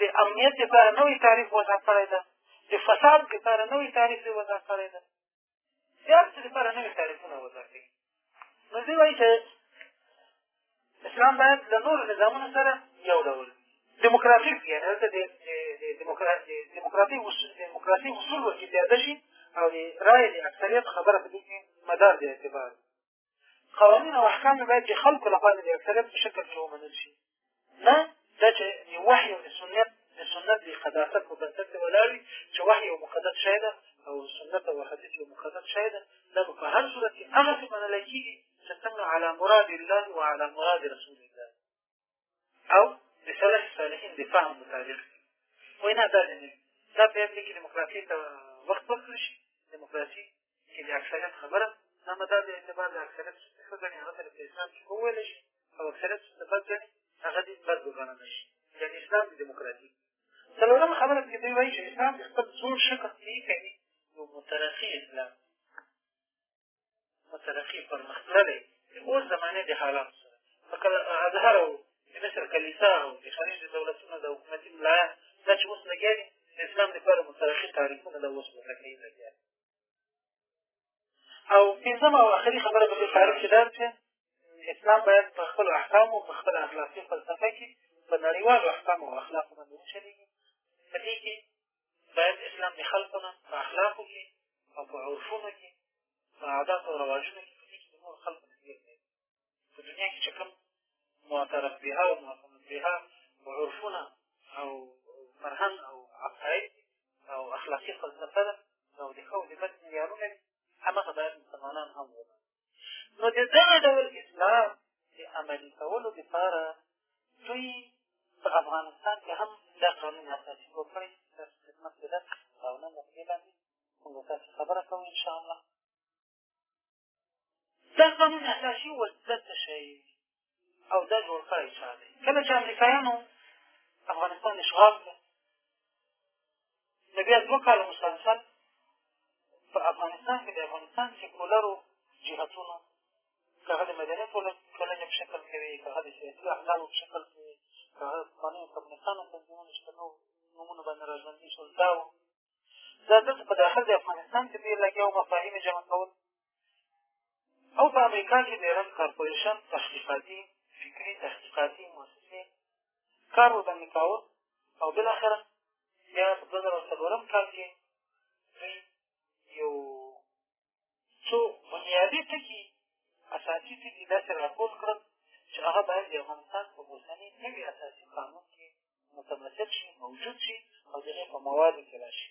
د امنیت لپاره نوی تعریف وضع کړی ده د فساد لپاره نوی تعریف یې وضع کړی ده د هر څه لپاره نوي تعریفونه وضع کوي نو دوی وایي چې اسلام باید له نورو نظامونو سره یو ډول دیموکراتیک یعنې هلته د دیموکراتي دیموکراسي اصول ورکې زیاده شي او د رایې د اکثریت خبره په دې کې مدار د اعتبار قوانین او احکام باید د خلکو لپاره د اکثریت په شکل کې ومنل شي نه دا چې د وحي او د سنت د سنت د قداست په بنسټ کې ولاړ وي چې وحي یو مقدس شی ده او سنت او حدیث یو مقدس شی ده دا به په هر صورت کې هغسې منلی کېږي چې څنګه علی مراد الله وعلى مراد رسول الله او د سلف صالحین د فهم مطابق وایي نه دا نه دا په دې کې دیموکراسي ته وخت ورکړل شي دیموکراسي کې د اکثریت خبره نامه دا د اعتبار د اکثریت څخه ګڼي هغه سره په اسلام کې وویل شي او اکثریت څخه بد ګڼي هغه دې بد وګڼل شي یعنې اسلام د دیموکراسي څلورمه خبره کې دوی وایي چې اسلام د خپل زور شکل کې کوي یو مترقي اسلام مترقي پرمختللی د اوس زمانې د حالاتو سره فکر اظهر او د مصر کلیسا او د خلیج دولتونه د حکومتي ملایان دا چې اوس لګیا دي د اسلام لپاره مترقي تعریفونه دا اوس ورته کوي لګیا دي او پنځمه او اخري خبره په دې تعریف کې دا چې اسلام باید په خپلو احکامو په خپله اخلاقي فلسفه کې په نړیوالو احکامو او اخلاقو باندې وچلېږي په دې کې باید اسلام د خلکو نه په اخلاقو کښې او په عرفونو کښې په عاداتو او رواجونو کښې په دې کښې د نورو خلکو نه تېر دی په دنیا کښې چې کوم معترف بها او معتمد بها عرفونه او فرهنګ او عقاید او اخلاقي فلسفه ده او د ښه او د بد معیارونه دي همغه باید مسلمانان هم ومني نو د دغه ډول اصلاح د عملي کولو لپاره دوی په افغانستان کې هم دا قانون اساسي جوړ کړی تاسو خدمت کې ده او نن په دې باندې موږ تاسو خبره کوو انشاءالله دا قانون اساسي ورته څه شی او دا جوړ کړی چا دی کله چې امریکایانو افغانستان اشغال کړ نو بیا دوه کاله مسلسل په افغانستان کې د افغانستان سیکولرو جهتونو که هغه د مدني ټولنې په شکل کې وي که هغه د سیاسي احزابو په شکل کې وي که هغه پخوانیو کمونستانو تنظیمونو چې په نور نومونو باندې راژوندي شول دا وو دا دلته په داخل د افغانستان کې ډېر لګیا وو مفاهیم جمع کول او په امریکا کې د ایران کارپوریشن تحقیقاتي فکري تحقیقاتي مؤسسې کار ورباندې کاوه او بالاخره بیا په دوه زره څلورم کال کې دوی یو څو بنیادي ټکي اساسي ټکي داسې راټول کړل چې هغه باید د افغانستان په اوسني نوي اساسي قانون کې متمثل شي موجود شي او د هغې په موادو کې راشي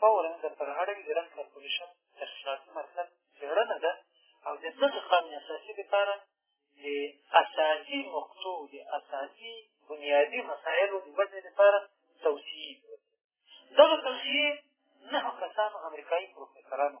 فورا د پرهړوي د رنګ کارپورېشن تشکیلاتي مرکز څېړنه ده او د دغه قانون اساسي لپاره د اساسي نقطو د اساسي بنیادي مسایلو د ودې لپاره توصیې دغه توصیې نهه کسانو امریکایي پروفیسرانو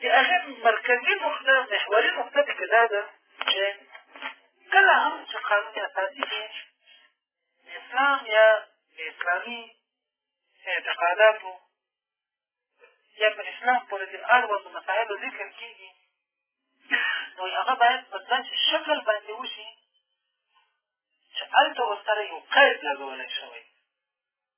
د هغې مرکزي نقطه محوري نقطه پکې دا ده چې کله هم چې قانون اساسي کې اسلام یا د اسلامي اعتقاداتو یا پر اسلام پورې د اړوندو مسایلو ذکر کېږي نو هغه باید په داسې شکل باندې وشي چې هلته ورسره یو قید لګولی شوی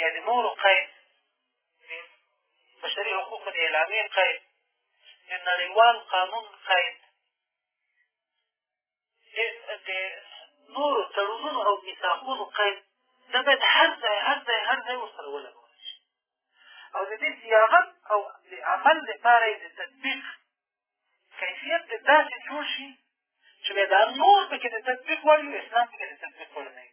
یا د نورو قید د بشري حقوقو د اعلامیې قید د نړیوال قانون قید د نورو تړونونو او میثاقونو قید دا باید هر ځای هر ځای هر ځای ورسره ولګول شي او د دې صیاغت او د عمل لپاره یې د تطبیق کیفیت د داسې جوړ شي چې بیا دا نور پکې د تطبیق وړ وي اسلام پکې د تطبیق وړ نه وي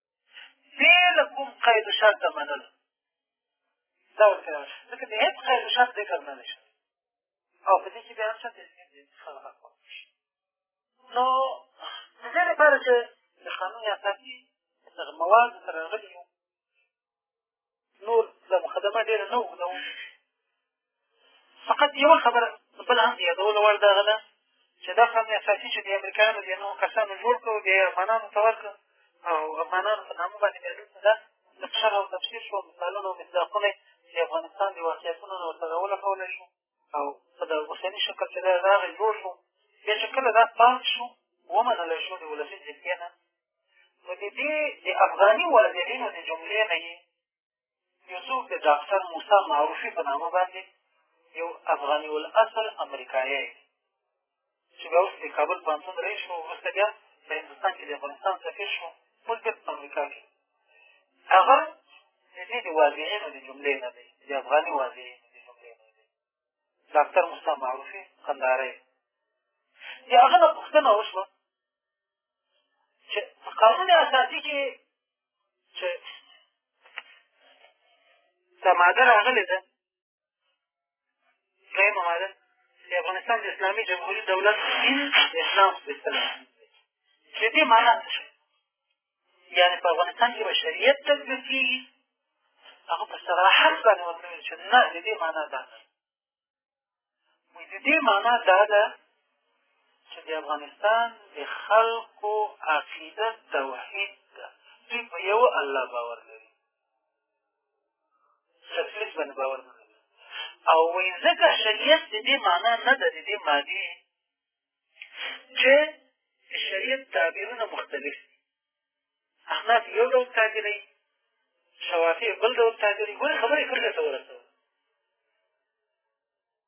بې له کوم قید و شرطه منلو دا ورته یوه ځکه د هېڅ قید و شرط ذکر نه دی شوی او په دې کښې بیا هم شرط خلقه کول شي نو د دې لپاره چې د قانون اساسي دغه مواد سره راغلي یو نور دا مقدمه ډېره نه اوږده وه فقط یوه خبره بله هم د یادولو وړ دغه ده چې دا قانون اساسي چې د امریکایانو د نو کسانو جوړ کړو د افغانانو ته ورکړه او افغانانو په نامه باندې بیا دلته ده نقشه او تفسیر شو مثالونه او مصداقونه د افغانستان د واقعیتونو نه ورته راولټولی شو او په د اوسني شکل کې دا راغی جوړ شو بیا چې کله دا پاک شو ومنل شو د ولسي جرګې نه نو د دې د افغاني وزیرینو د جملې نه یې یو څوک د ډاکټر موسی معروفي په نامه باندې یو افغاني الاصل امریکایي چې بیا وروسته د کابل پوهنتون رئیس شو وروسته بیا په هندوستان کښې د افغانستان سفیر شو اوس بېرته په امریکا کښې هغه د دې د واضحینو د جملې نه دی د افغاني واضحینو د جملې نه دی ډاکتر مصطفی معروفي قندارۍ د هغه نه پوښتنه وشوه چې په قانون اساسي کښې چې دا ماده راغلې ده دویمه ماده د افغانستان د اسلامي جمهوري دولت دین د اسلام سپېڅلی د دې معنا څه شي یعنې په افغانستان کښې به شریعت تطبیق کېږي هغه په صراحت باندې ورته ویل چې نه د دې معنا دا ده وایي د دې معنا دا ده چې د افغانستان د خلکو عقیده توحید ده دوی په یوه الله باور لري تکلیف باندې باور نه لري او وایي ځکه شریعت د دې معنا نه ده د دې معنی چې شریعت تعبیرونه مختلف دي احناف یو ډول تعبیروي شوافع بل ډول تعبیروي ګورې خبرې کړې ته ورسوه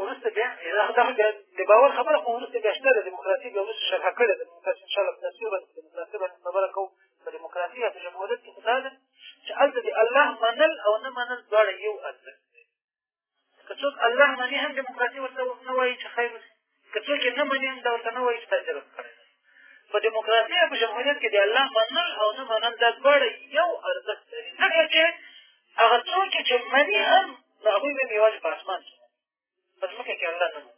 وروسته بیا دغه بیا د باور خبره خو وروسته بیا شته د دیموکراسي بیا وروسته شرحه کړې ده دیموکراسي انشاءالله په تفسیر باندې دیموکراسي باندې خبره کوو په دیموکراسي یا په جمهوریت کښې خو دا ده چې هلته د الله منل او نه منل دواړه یو ارزښت دی که څوک الله مني هم دیموکراسي ورته نه وایي چې خیر که څوک یې نه مني همدا ورته نه وایي چې تا جلب کړی دی په ډیموکراسۍ او په جمهوریت کښې د الله منل او نه منل دا دواړه یو ارزښت لري ځکه چې هغه څوک یې چې مني هم نو هغوی به یې یوازې په اسمان کښې په ځمکه کښې الله نه مني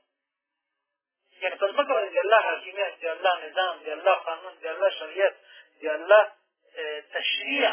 یعنې په ځمکه باندې د الله حاکمیت د الله نظام د الله قانون د الله شریعت د الله تشریع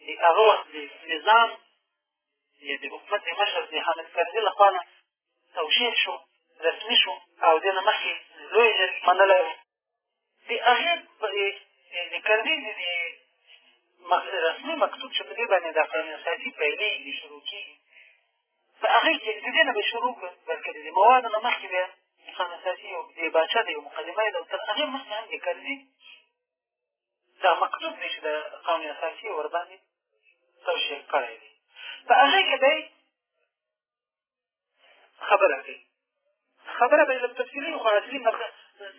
چې هغه وخت د نظام یا د حکومت د مشر د حامد کرزي لخوا نه توشیح شو رسمي شو او دې نه مخکې لویې جرګې منلی و د هغې د کرزي د دې رسمي مکتوب چې په دې باندې د قانون اساسي پیلېږي شروع کېږي په هغې کې د دې نه به شروع کړو بلکې د دې موادو نه مخکې بیا قانون اساسي او د باچا د یو مقدمه یې ده او تر هغې مخکې هم د کرزي دا مکتوب دی چې د قانون اساسي ورباندې توشیح کړی دی په هغې کښې دی خبره کوي خبره به یې لږ تفصیلي خو اصلي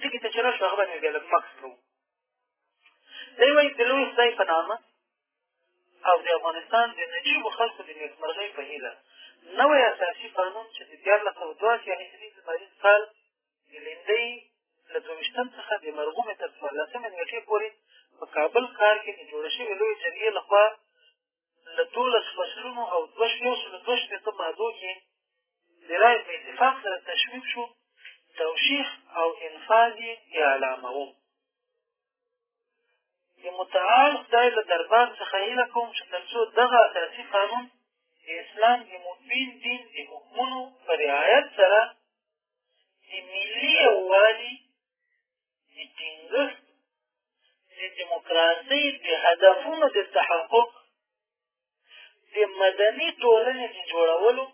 ټکي ته چې را شو هغه باندې بیا لږ مکس کوو دی وایي د لوی خدای په نامه او د افغانستان د نجیبو خلکو د نیکمرغۍ په هیله نوی اساسي قانون چې د دیارلس سوه دوه اتیا هجري لمریز کال د لیندۍ له دویشتم څخه د مرغومې تر څوارلسمې نېټې پورې په کابل ښار کې د جوړې شوې لویې جرګې لخوا له دولس فصلونو او دوه یو سلو دوه شپېته مادو کې د رایې په اتفاق سره تشویق شو توشیح او انفاذ یې اعلاموم د متعال خدای له دربار څخه هیله کوم چې تر څو دغه اساسي قانون د اسلام د مبین دین د حکمونو په رعایت سره د ملي یووالي د ټینګښت د دیموکراسۍ د هدفونو د تحقق د مدني ټولنې د جوړولو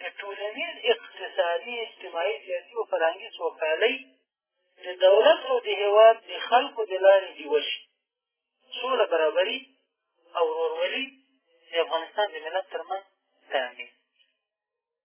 د ټولنیز اقتصادي اجتماعي سیاسي او فرهنګي سوکالۍ د دولت او د هېواد د خلکو د لارې ډیوه شي سوله برابري او ورورولي د افغانستان د ملت ترمنځ تامین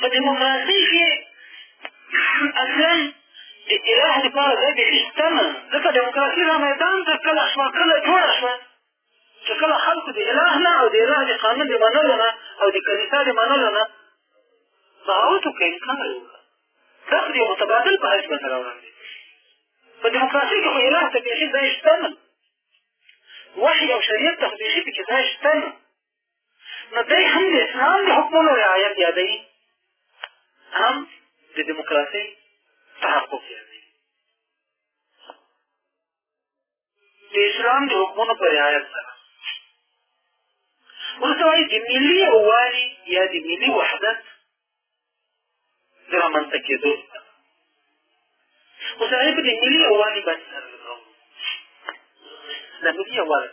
په دیموکراسۍ کې اصلا د اله لپاره ځای بېخي شته نه ځکه دیموکراسي را میدان ته کله شوه کله جوړه شوه چې کله خلکو د اله نه او د اله د قانون د منلو نه او د کلیسا د منلو نه بغاوت وکړه انکار یې وکړه دا خو د یو متبادل په حیث به سره وړاندې په دیموکراسي کې خو اله ته بېخي ځای شته نه وحي او شریعت ته خو بېخي پکې ځای شته نه نو دی هم د اسلام د حکمونو رعایت یادوي هم د دیموکراسۍ تحقق یادوي د اسلام د حکمونو په رعایت سره وروسته وایي د ملي یووالي یا د ملي وحدت د رامنځته کېدو اوس هغه په دې ملي یووالي باندې سره د ملي یووالي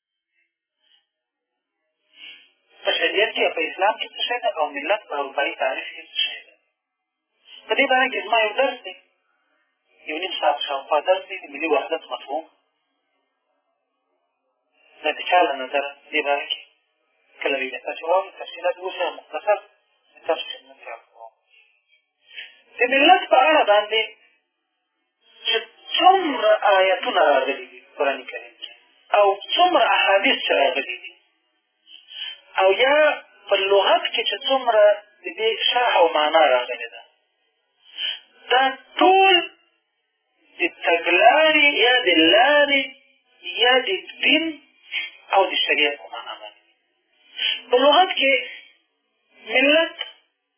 په شریعت کې په اسلام کې څه شی ده او ملت په اروپایي تاریخ کې څه شی ده په دې باره کې زما یو درس دی یو نیم ساعت شاوخوا درس دی د ملي وحدت مفهوم دا د چا له نظره دې باره کې کله ویده تاسو واورئ تفصیلات اوس سره مختصر تاسو خدمت کې کوم د ملت په اړه باندې چې څومره آیتونه راغلي دي قرآن کریم کې او څومره احادیث چې راغلي دي او یا په لغت کې چې څومره د دې شرح او معنا راغلې ده دا ټول د تګلارې یا د لارې یا د دین او د شریعت په معنا باندې په لغت کې ملت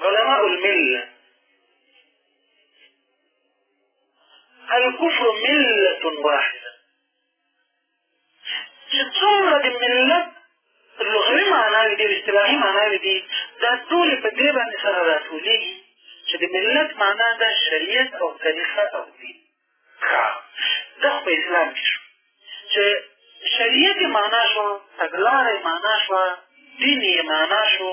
علماء الملة الكفر ملة واحدة چې څومره د ملت لغوي معناوې دي اصطلاحي معناوې دي دا ټولې په دې باندې سره راټولېږي چې د ملت معنا ده شریعت او طریقه او دین دا په اسلام کې شو چې شریعت معنا شو تګلاره معنا شو دین معنا شو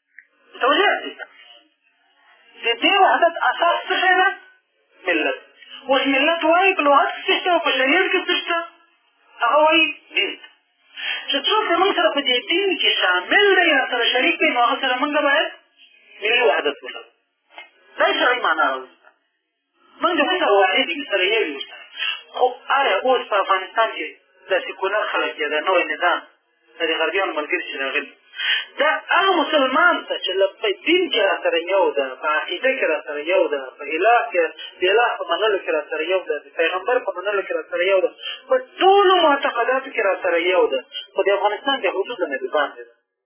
توجیه د دې وحدت اساس څه شی ده ملت اوس ملت وایي په لغت کې څه شته او په شریعت کې څه شته هغه وایي دین چې څوک زموږ سره په دې دین کې شامل دی یا سره شریک دی نو هغه سره موږ باید ملي وحدت ولرو دا شرعي معنا راوړي موږ هغه واحد سره یو یو خو آیا اوس په افغانستان کې د سیکولر خلک یا د نوی نظام د غربیانو ملګري چې راغلي دا هغه مسلمان ته چې له په دین کې را سره یو ده په عقیده کې را سره یو ده په اله کې د اله په منلو کې را سره یو ده د پیغمبر په منلو کې را سره یو ده په ټولو معتقداتو کې را سره یو ده خو د افغانستان د حدودو نه د باندې ده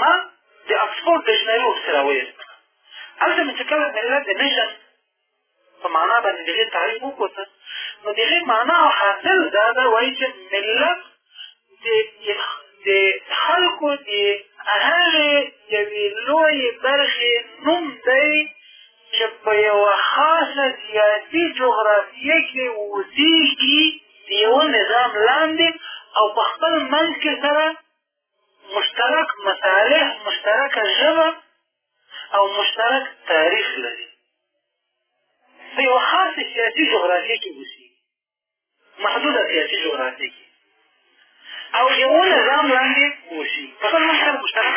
ما د اکسفورد ډکشنري ورپسې راویل هلته مې چې کله ملت د نشن په معنا باندې د هغې تعریف وکوته نو د هغې معنا او حاصل دا ده وایي چې ملت د خلکو د هغې یوې لویې برخې نوم دی چې په یوه خاصه سیاسي جغرافیه کې اوسېږي د یوه نظام لاندې او په خپل منځ کې سره مشترک مصالح مشترکه ژبه او مشترک تاریخ لري په یوه خاصې سیاسي جغرافیه کې اوسي محدوده سیاسي جغرافیه کې او یو نظام لاندې اوسي په خپل مشترک مشترک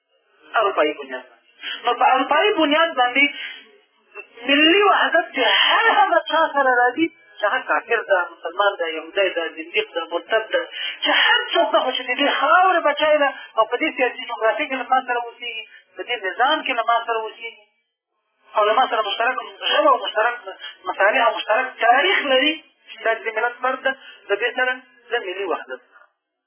اروپایي بنیاد نو په اروپایي بنیاد باندې ملي وحدت چې هر هغه چا سره راځي چې هغه کافر ده مسلمان ده یهودی ده زندیق ده مرتد ده چې هر څوک ده خو چې د دې خاورې بچی ده او په دې سیاسي جغرافي کې له ما سره اوسېږي په دې نظام کې له ما سره اوسېږي او له ما سره مشترک ژبه او مشترک مصالح او مشترک تاریخ لري دا د ملت فرد ده د دې سره د ملي وحدت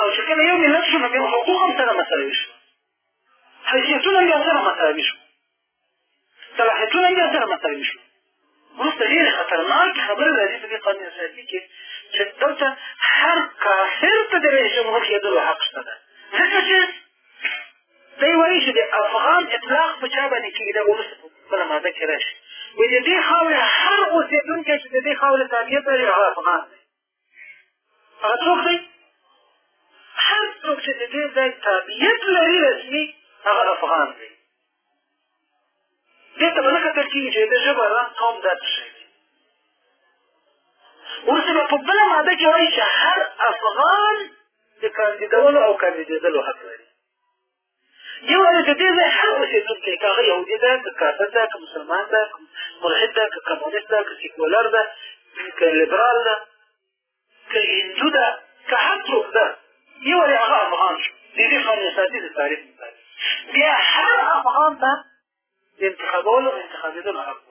او چې کله یو ملت شو نو بیا حقوق هم سره مساوي شو حیثیتونه هم بیا سره مساوي شو صلاحیتونه هم بیا سره مساوي شو وروسته ډېرې خطرناکې خبرې راځي په دې قانون اساسي کې چې دلته هر کافر ته د رئیس جمهور کېدلو حق شته ده ځکه چې دی وایي چې د افغان اطلاق په چا باندې کېږي دا وروسته په خپله ماده کې راشي وایي د دې خاورې هر اوسېدونکی چې د دې خاورې تابعیت لري هغه افغان دی هغه څوک دی هر څوک چې د دې ځای تابعیت لري رسمي هغه افغان دی دې ته به نه کتل کېږي چې د ژبه ده قوم دا څه شی دی وروسته به په بله ماده کې وایي چې هر افغان د کاندیدولو او کاندیدېدلو حق لري یو هغه د دې ځای هر اوسېدونکی که هغه یهودي ده که کافر ده که مسلمان ده که ملحد ده که کمونست ده که سیکولر ده که لیبرال ده که هندو ده که هر څوک ده یو دی هغه افغان شو د دې قانون اساسي د تاریخ مطابق بیا هر افغان ته د انتخابولو انتخابېدلو حق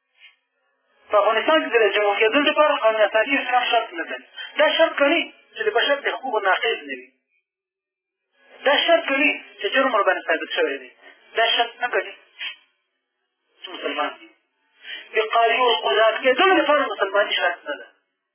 په افغانستان کې د رئیس جمهور کېدو لپاره قانون اساسي اسلام شرط نه دی دا شرط کوي چې د بشر د حقوقو ناقض نه وي دا شرط کوي چې جرم ورباندې ثابت شوی دی دا شرط نه کوي چې مسلمان دي د قاضي او قضات کېدو لپاره مسلماني شرط نه ده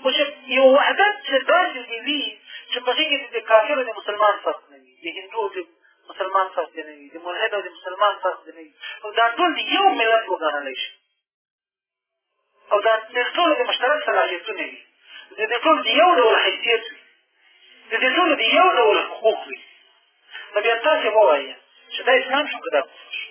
خو چې یو وحدت چې داسې دې وي چې په هغې کې د کافر او د مسلمان فرق نه وي د هندو او د مسلمان فرق دې نه وي د ملحد او د مسلمان فرق دې نه وي او دا ټول د یو ملت وګڼلی شي او دا د ټولو د مشترک صلاحیتونه وي د دې ټول د یو ډول حیثیت وي د دې ټول د یو ډول حقوق وي نو بیا تاسې ووایه چې دا اسلام شو که دا کفر شو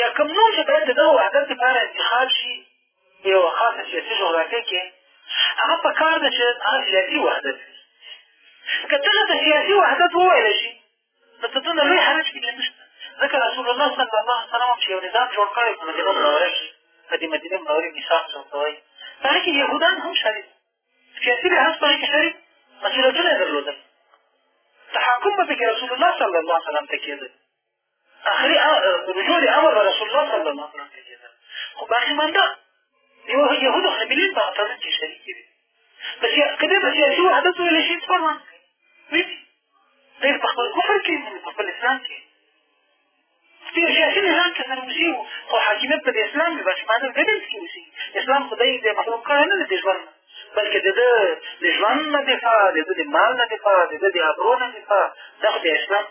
یا کوم نوم چې باید د دغه وحدت لپاره انتخاب شي په یوه خاصه سیاسي جغرافیه کې هغه په کار ده چې هغه سیاسي وحدت وي که ته د سیاسي وحدت وویل شي نو ته دونه لوی حرج پکې نشته ځکه رسول الله صلی الله علیه وسلم چې یو نظام جوړ کړی په مدینه منوره کښې په دې مدینه منورې میثاق څوک ته وایي په هغې کښې یهودان هم شریک سیاسي لحاظ په هغې کښې شریک مسؤلیتونه یې درلودل تحکم به پکې رسول الله صلی الله علیه وسلم ته کېده اخري رجوع د امر رسول الله صلی الله علیه وسلم کېدل خو باقي مانده یو یهودو خبیلین په اعتراض کې شریک دي بس یا کله بس یا شو حدث ویل شي فرمان وی دې په خپل کفر کې په خپل اسلام کې دې سیاسي نظام کې سره وشي خو حاکمیت په اسلام کې بس ماده دې کې وشي اسلام خدای دې مخلوق کړی نه دې ژوند بلکې د ده د ژوند نه دفاع د ده د مال نه دفاع د ده د ابرو نه دفاع دا خو د اسلام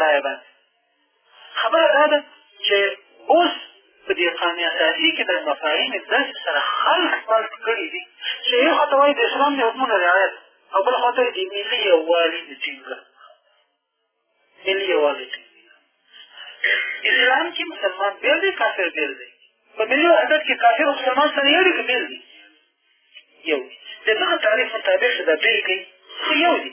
رایه باندې خبره دا ده چې اوس په دې قانون اساسي کې د مفاهیم داسې سره خلق فرض کړي دي چې یو خوا ته وایي د اسلام د حکمونو رعایت او بل خوا ته د ملي یووالي د ټینګه ملي یووالي اسلام کې مسلمان بېل دی کافر بېل دی په ملي وحدت کې کافر او مسلمان سره یو ډېر بېل دي یو د دغه تعریف مطابق چې دا بېل کوي خو یو دي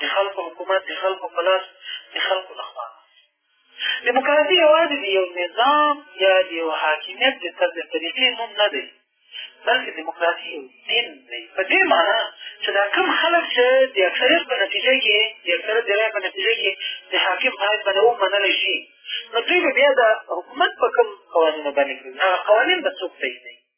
د خلکو حکومت د خلکو په لاس د خلکو لخوا دیموکراسي یوازې د یو نظام یا د یو حاکمیت د طرز طریقې نوم نه دی بلکې دیموکراسي یو دین دی په دې معنا چې دا کوم خلک چې د اکثریت په نتیجه کې د اکثریت د رایې په نتیجه کې د حاکم حایت باندې ومنلی شي نو دوی به بیا د حکومت په کوم قوانینو باندې کوي هغه قوانین به څوک پرېږدي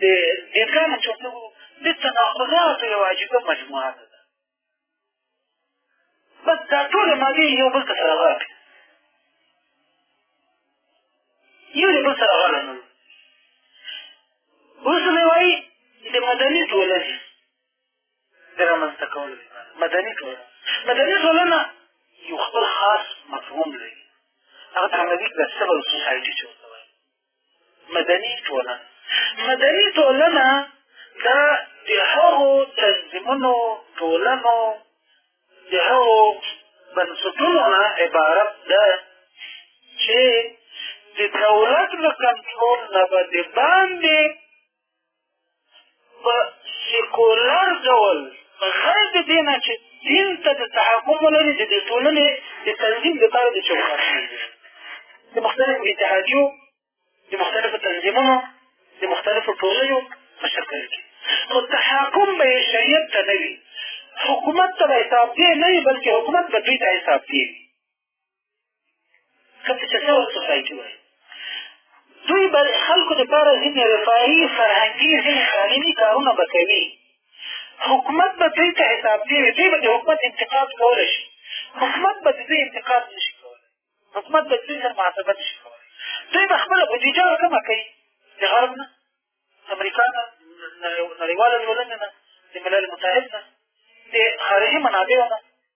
د دېرګانو چرتګو د تناقضاتو یوه عجیبه مجموعه ده بس دا ټولې مادې یو بل ته سره غرق یو له بل سره غرق اوس مې وایي د مدني ټولنې د رامنځته کولو لپاره مدني ټولنه مدني ټولنه یو خپل خاص مفهوم لري هغه د عملي کلاسیکل سوسایټي چې مدني ټولنه مدني ټولنه دا د هغو تنظیمونو ټولنو د هغو بنسټونو نه عبارت ده چې د دولت له کنټرول نه به د باندې په سیکولر ډول غیر د دې نه چې دین ته د تحکم ولري چې د ټولنې د تنظیم لپاره د چوکاټ د مختلفو اتحادیو د مختلفو تنظیمونو د مختلفو ټولنو په شکل کې نو تحکم به یې شریعت ته نه وي حکومت ته به حساب دی نه وي بلکې حکومت به دوی ته حساب دی کته چې څه ورته سایټي وایي دوی به خلکو دپاره ځینې رفاهي فرهنګي ځینې قانوني کارونه به کوي حکومت به دوی ته حساب دی وي دوی به د حکومت انتقاد کولی شي حکومت به د دوی انتقاد نه شي کولی حکومت به دوی سره محاسبه نه شي کولی دوی به خپله بودیجه کمه کوي د غرب نه امریکا نه نړیواله ټولنې نه د ملل متحد نه د خارجي منابعو نه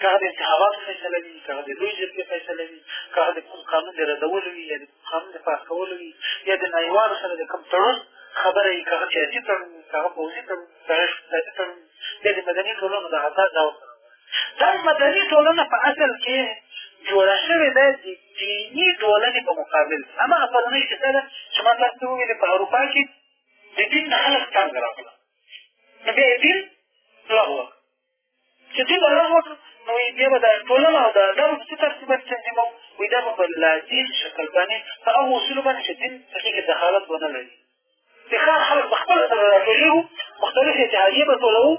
که هغه د انتخاباتو فیصله وي که هغه د لوی جرګې فیصله وي که هغه د کوم قانون د ردولو وي یا د کوم قانون د پاس کولو وي یا د نړیوالو سره د کوم تړون خبره وي که هغه سیاسي تړون وي که هغه پوځي تړون وي که هغه اقتصادي تړون وي یا د مدني ټولنو دغه دا ډول دا مدني ټولنه په اصل کې جوړه شوې ده د دیني ټولنې په مقابل هماغه پرونۍ کیسه ده چې ما تاسو ته وویلې په اروپا کې د دین نه خلک تنګ راغله نو بیا یې دین لغوه چې دوی به رغ وکړو نو وایي بیا به دا ټولنه او دا دا به په څه ترتیب باندې تنظیموو وایي دا به په لازم شکل باندې په هغو اصولو باندې چې دین په کې دخالت ونه لري د ښار خلک په خپله سره راټولېږو مختلف اتحادیې به ټولوو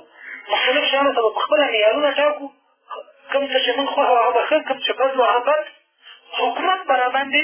مختلف شیانو ته به په خپله معیارونه ټاکو کوم څه چې مونږ خوښ هغه به ښه کوم چې بد هغه بد حکومت به راباندې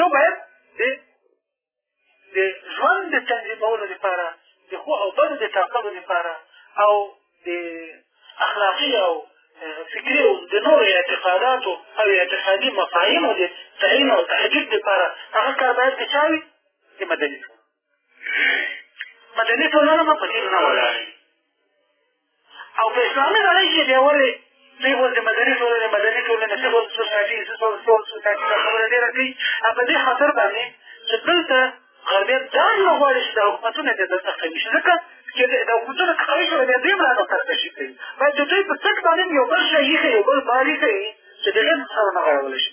یو باید د د ژوند د تنظیمولو لپاره د ښو او بدو د ټاکلو لپاره او د اخلاقي او فکري او د نورو اعتقاداتو او اعتقادي مفاهیمو د تعین او تحقیق لپاره هغه کار باید د چا وي د مدني مدني ټولنه به په دین نه ولاړي او په اسلامي نړۍ کښې بیا ولې دوی اوس د مدني ټولنې مدني ټولنې سیول سوسایټي سیول سوسایټي دا خبره ډېره کوي په دې خاطر باندې چې دلته غربیت دا نه غواړي چې دا حکومتونه دې دلته قوي شي ځکه چې دا حکومتونه که قوي شي بیا دوی هم راته سره تشي کوي باید د دوی په څټ باندې یو بل شی ایښی یو بل بار ایښی چې د غیر سره نه غړولی شي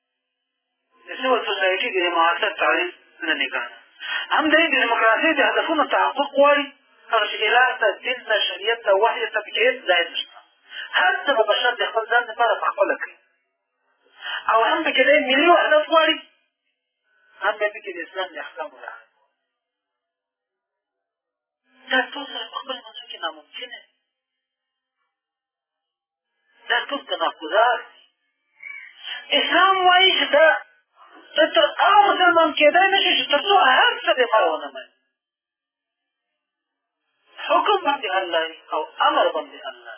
سول سوسایټي کې د معاصر تعلیم نه نکاح هم د دیموکراسۍ د هدفونو تحقق غواړي هغه چې اله ته دین ته شریعت ته وحی ته پکې هېڅ ځای نشته هر څه به بشر د خپل ځان لپاره په خپله کوي او هم پکې د ملي وحدت غواړي هم به پکې د اسلام د احکامو رعایت دا ټول سره په خپل منځ کې ناممکنه دا ټول تناقضات اسلام وایي چې دا ته تر هغه مسلمان کېدای نه شي چې تر څو هر څه دې ما ونه مني حکم باندې الله او امر باندې الله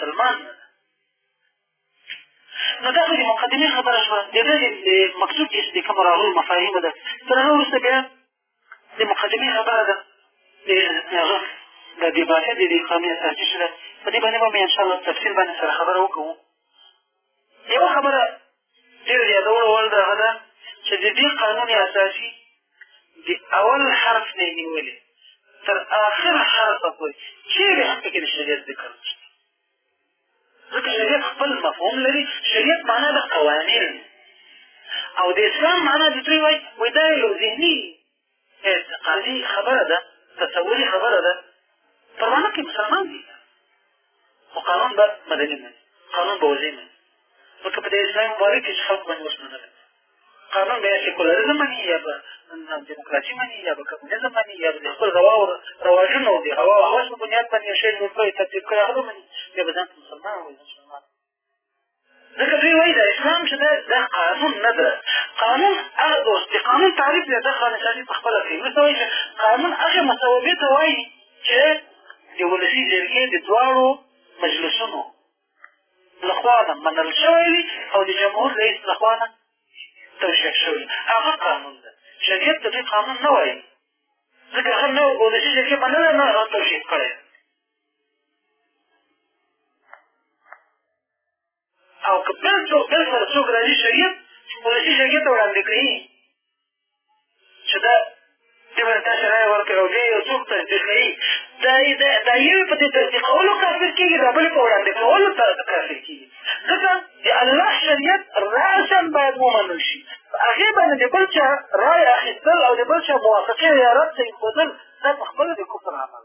سلمان نو دا خو د مقدمې خبره شوه د ده د مکتوب کې چې د کومو راغلو مفاهیمو ده تر هغه وروسته بیا د مقدمې خبره ده د هغه د دې باندې د اقامې اساسي شوه په دې باندې به مې انشاءالله تفصیل باندې سره خبره وکړو یوه خبره ډېره د یادولو وړ ده هغه ده چې د دې قانون اساسي د اول حرف نه یې نیولې تر آخر حرفه پورې چېرې هم پکې د شریعت ذکر نشته ځکه شریعت خپل مفهوم لري شریعت معنا د قوانین او د اسلام معنا د دوی وایي وایي دا یو ذهني اعتقادي خبره ده تصوري خبره ده په معنی کې مسلمان دي خو قانون به مدني نه قانون به وزي نه نو که په دې اسلام مبارک کې خلق باندې اوس منل قانون به سیکولرزم مني یا به دیموکراسي مني یا به کمونیزم مني یا به د خپل روا او رواجونو د هوا او هوس په بنیاد باندې یو شی جوړ کړی تطبیق کړی هغه به مني بیا به ځان مسلمان وایي ځکه دوی وایي د اسلام چې دی دا قانون نه ده قانون هغه دوست د قانون تعریف دی د خانشاني په خپله کوي ورته وایي چې قانون هغې مسوبې ته وایي چې د ولسي جرګې د دواړو مجلسونو لخوا نه منل شوی وي او د جمهور رئیس لخوا نه توشیح شوی هغه قانون ده شریعت ته دوی قانون نه وایي ځکه هغه نه ولسي جرګې منله نه هغه توشیح کړی او که بل څوک بل سره څوک راځي شریعت ولسي شریعت ته وړاندې کړي چې دا دې باندې تاسو رایه ورکړئ او دې یو څوک تصدیق کوي دا دا یو په دې تصدیقولو کافر کېږي دا بل په وړاندې کولو کافر کېږي ځکه د الله شریعت راسا باید ومنل شي هغې باندې د بل چا رایه اخیستل او د بل چا موافقې یا رد ته ایښودل دا په خپله د کفر عمل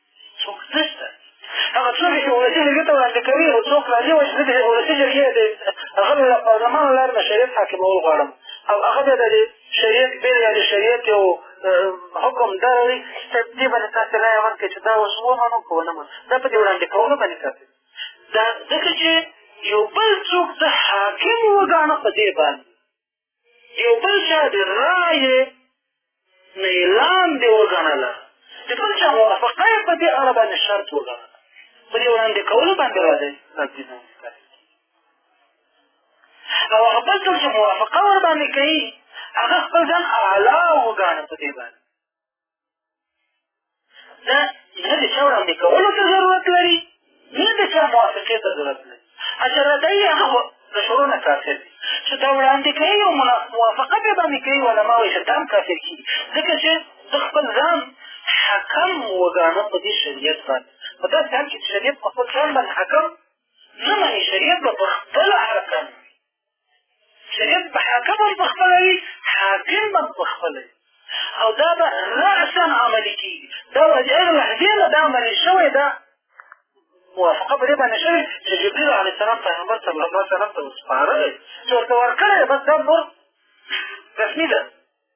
څوک نشته هغه څوک چې ولسي جرګې ته وړاندې کوي او څوک راځي وایي چې زه د ولسي جرګې د غلو له پارلمان له لارې د شریعت حاکمول غواړم او هغه بیا د شریعت بېل یا د شریعت یو حکم دا دی چې دې باندې تاسې رایه ورکړئ چې دا اوس ومنو که ونه منو دا په دې وړاندې کولو باندې تاسې دا ځکه چې یو بل څوک د حاکم وګاڼه په دې باندې یو بل چا د رایې نه یې لاندې وګڼله د بل چا موافقه یې په دې اړه باندې شرط وګڼله په دې وړاندې کولو باندې راځي او هغه بل څوک چې موافقه ورباندې کوي هغه خپل ځان اعلی وګاڼه په دې باندې دا نه د چا وړاندې کولو ته ضرورت لري نه د چا موافقې ته ضرورت لري اجرده یې هغه د شروع نه کافر دي چې دا وړاندې کوي او موافقه پرې باندې کوي علما وایي چې دا هم کافر کېږي ځکه چې د خپل ځان حکم وګاڼه په دې شریعت باندې په داسې حال کې چې شریعت په خپل ځان باندې حکم نه مني شریعت به په خپله حکم شریعت به حاکم هم په خپله وي حاکم به په خپله وي او دا به رأسا عملي کېږي دا به د علم هدې نه دا عملي شوې ده موافقه په دې باندې شوې چې جبريل عليه السلام پیغمبر صلی الله علیه وسلم ته وسپارلی چې ورته ورکړی بس دا نور رسمي ده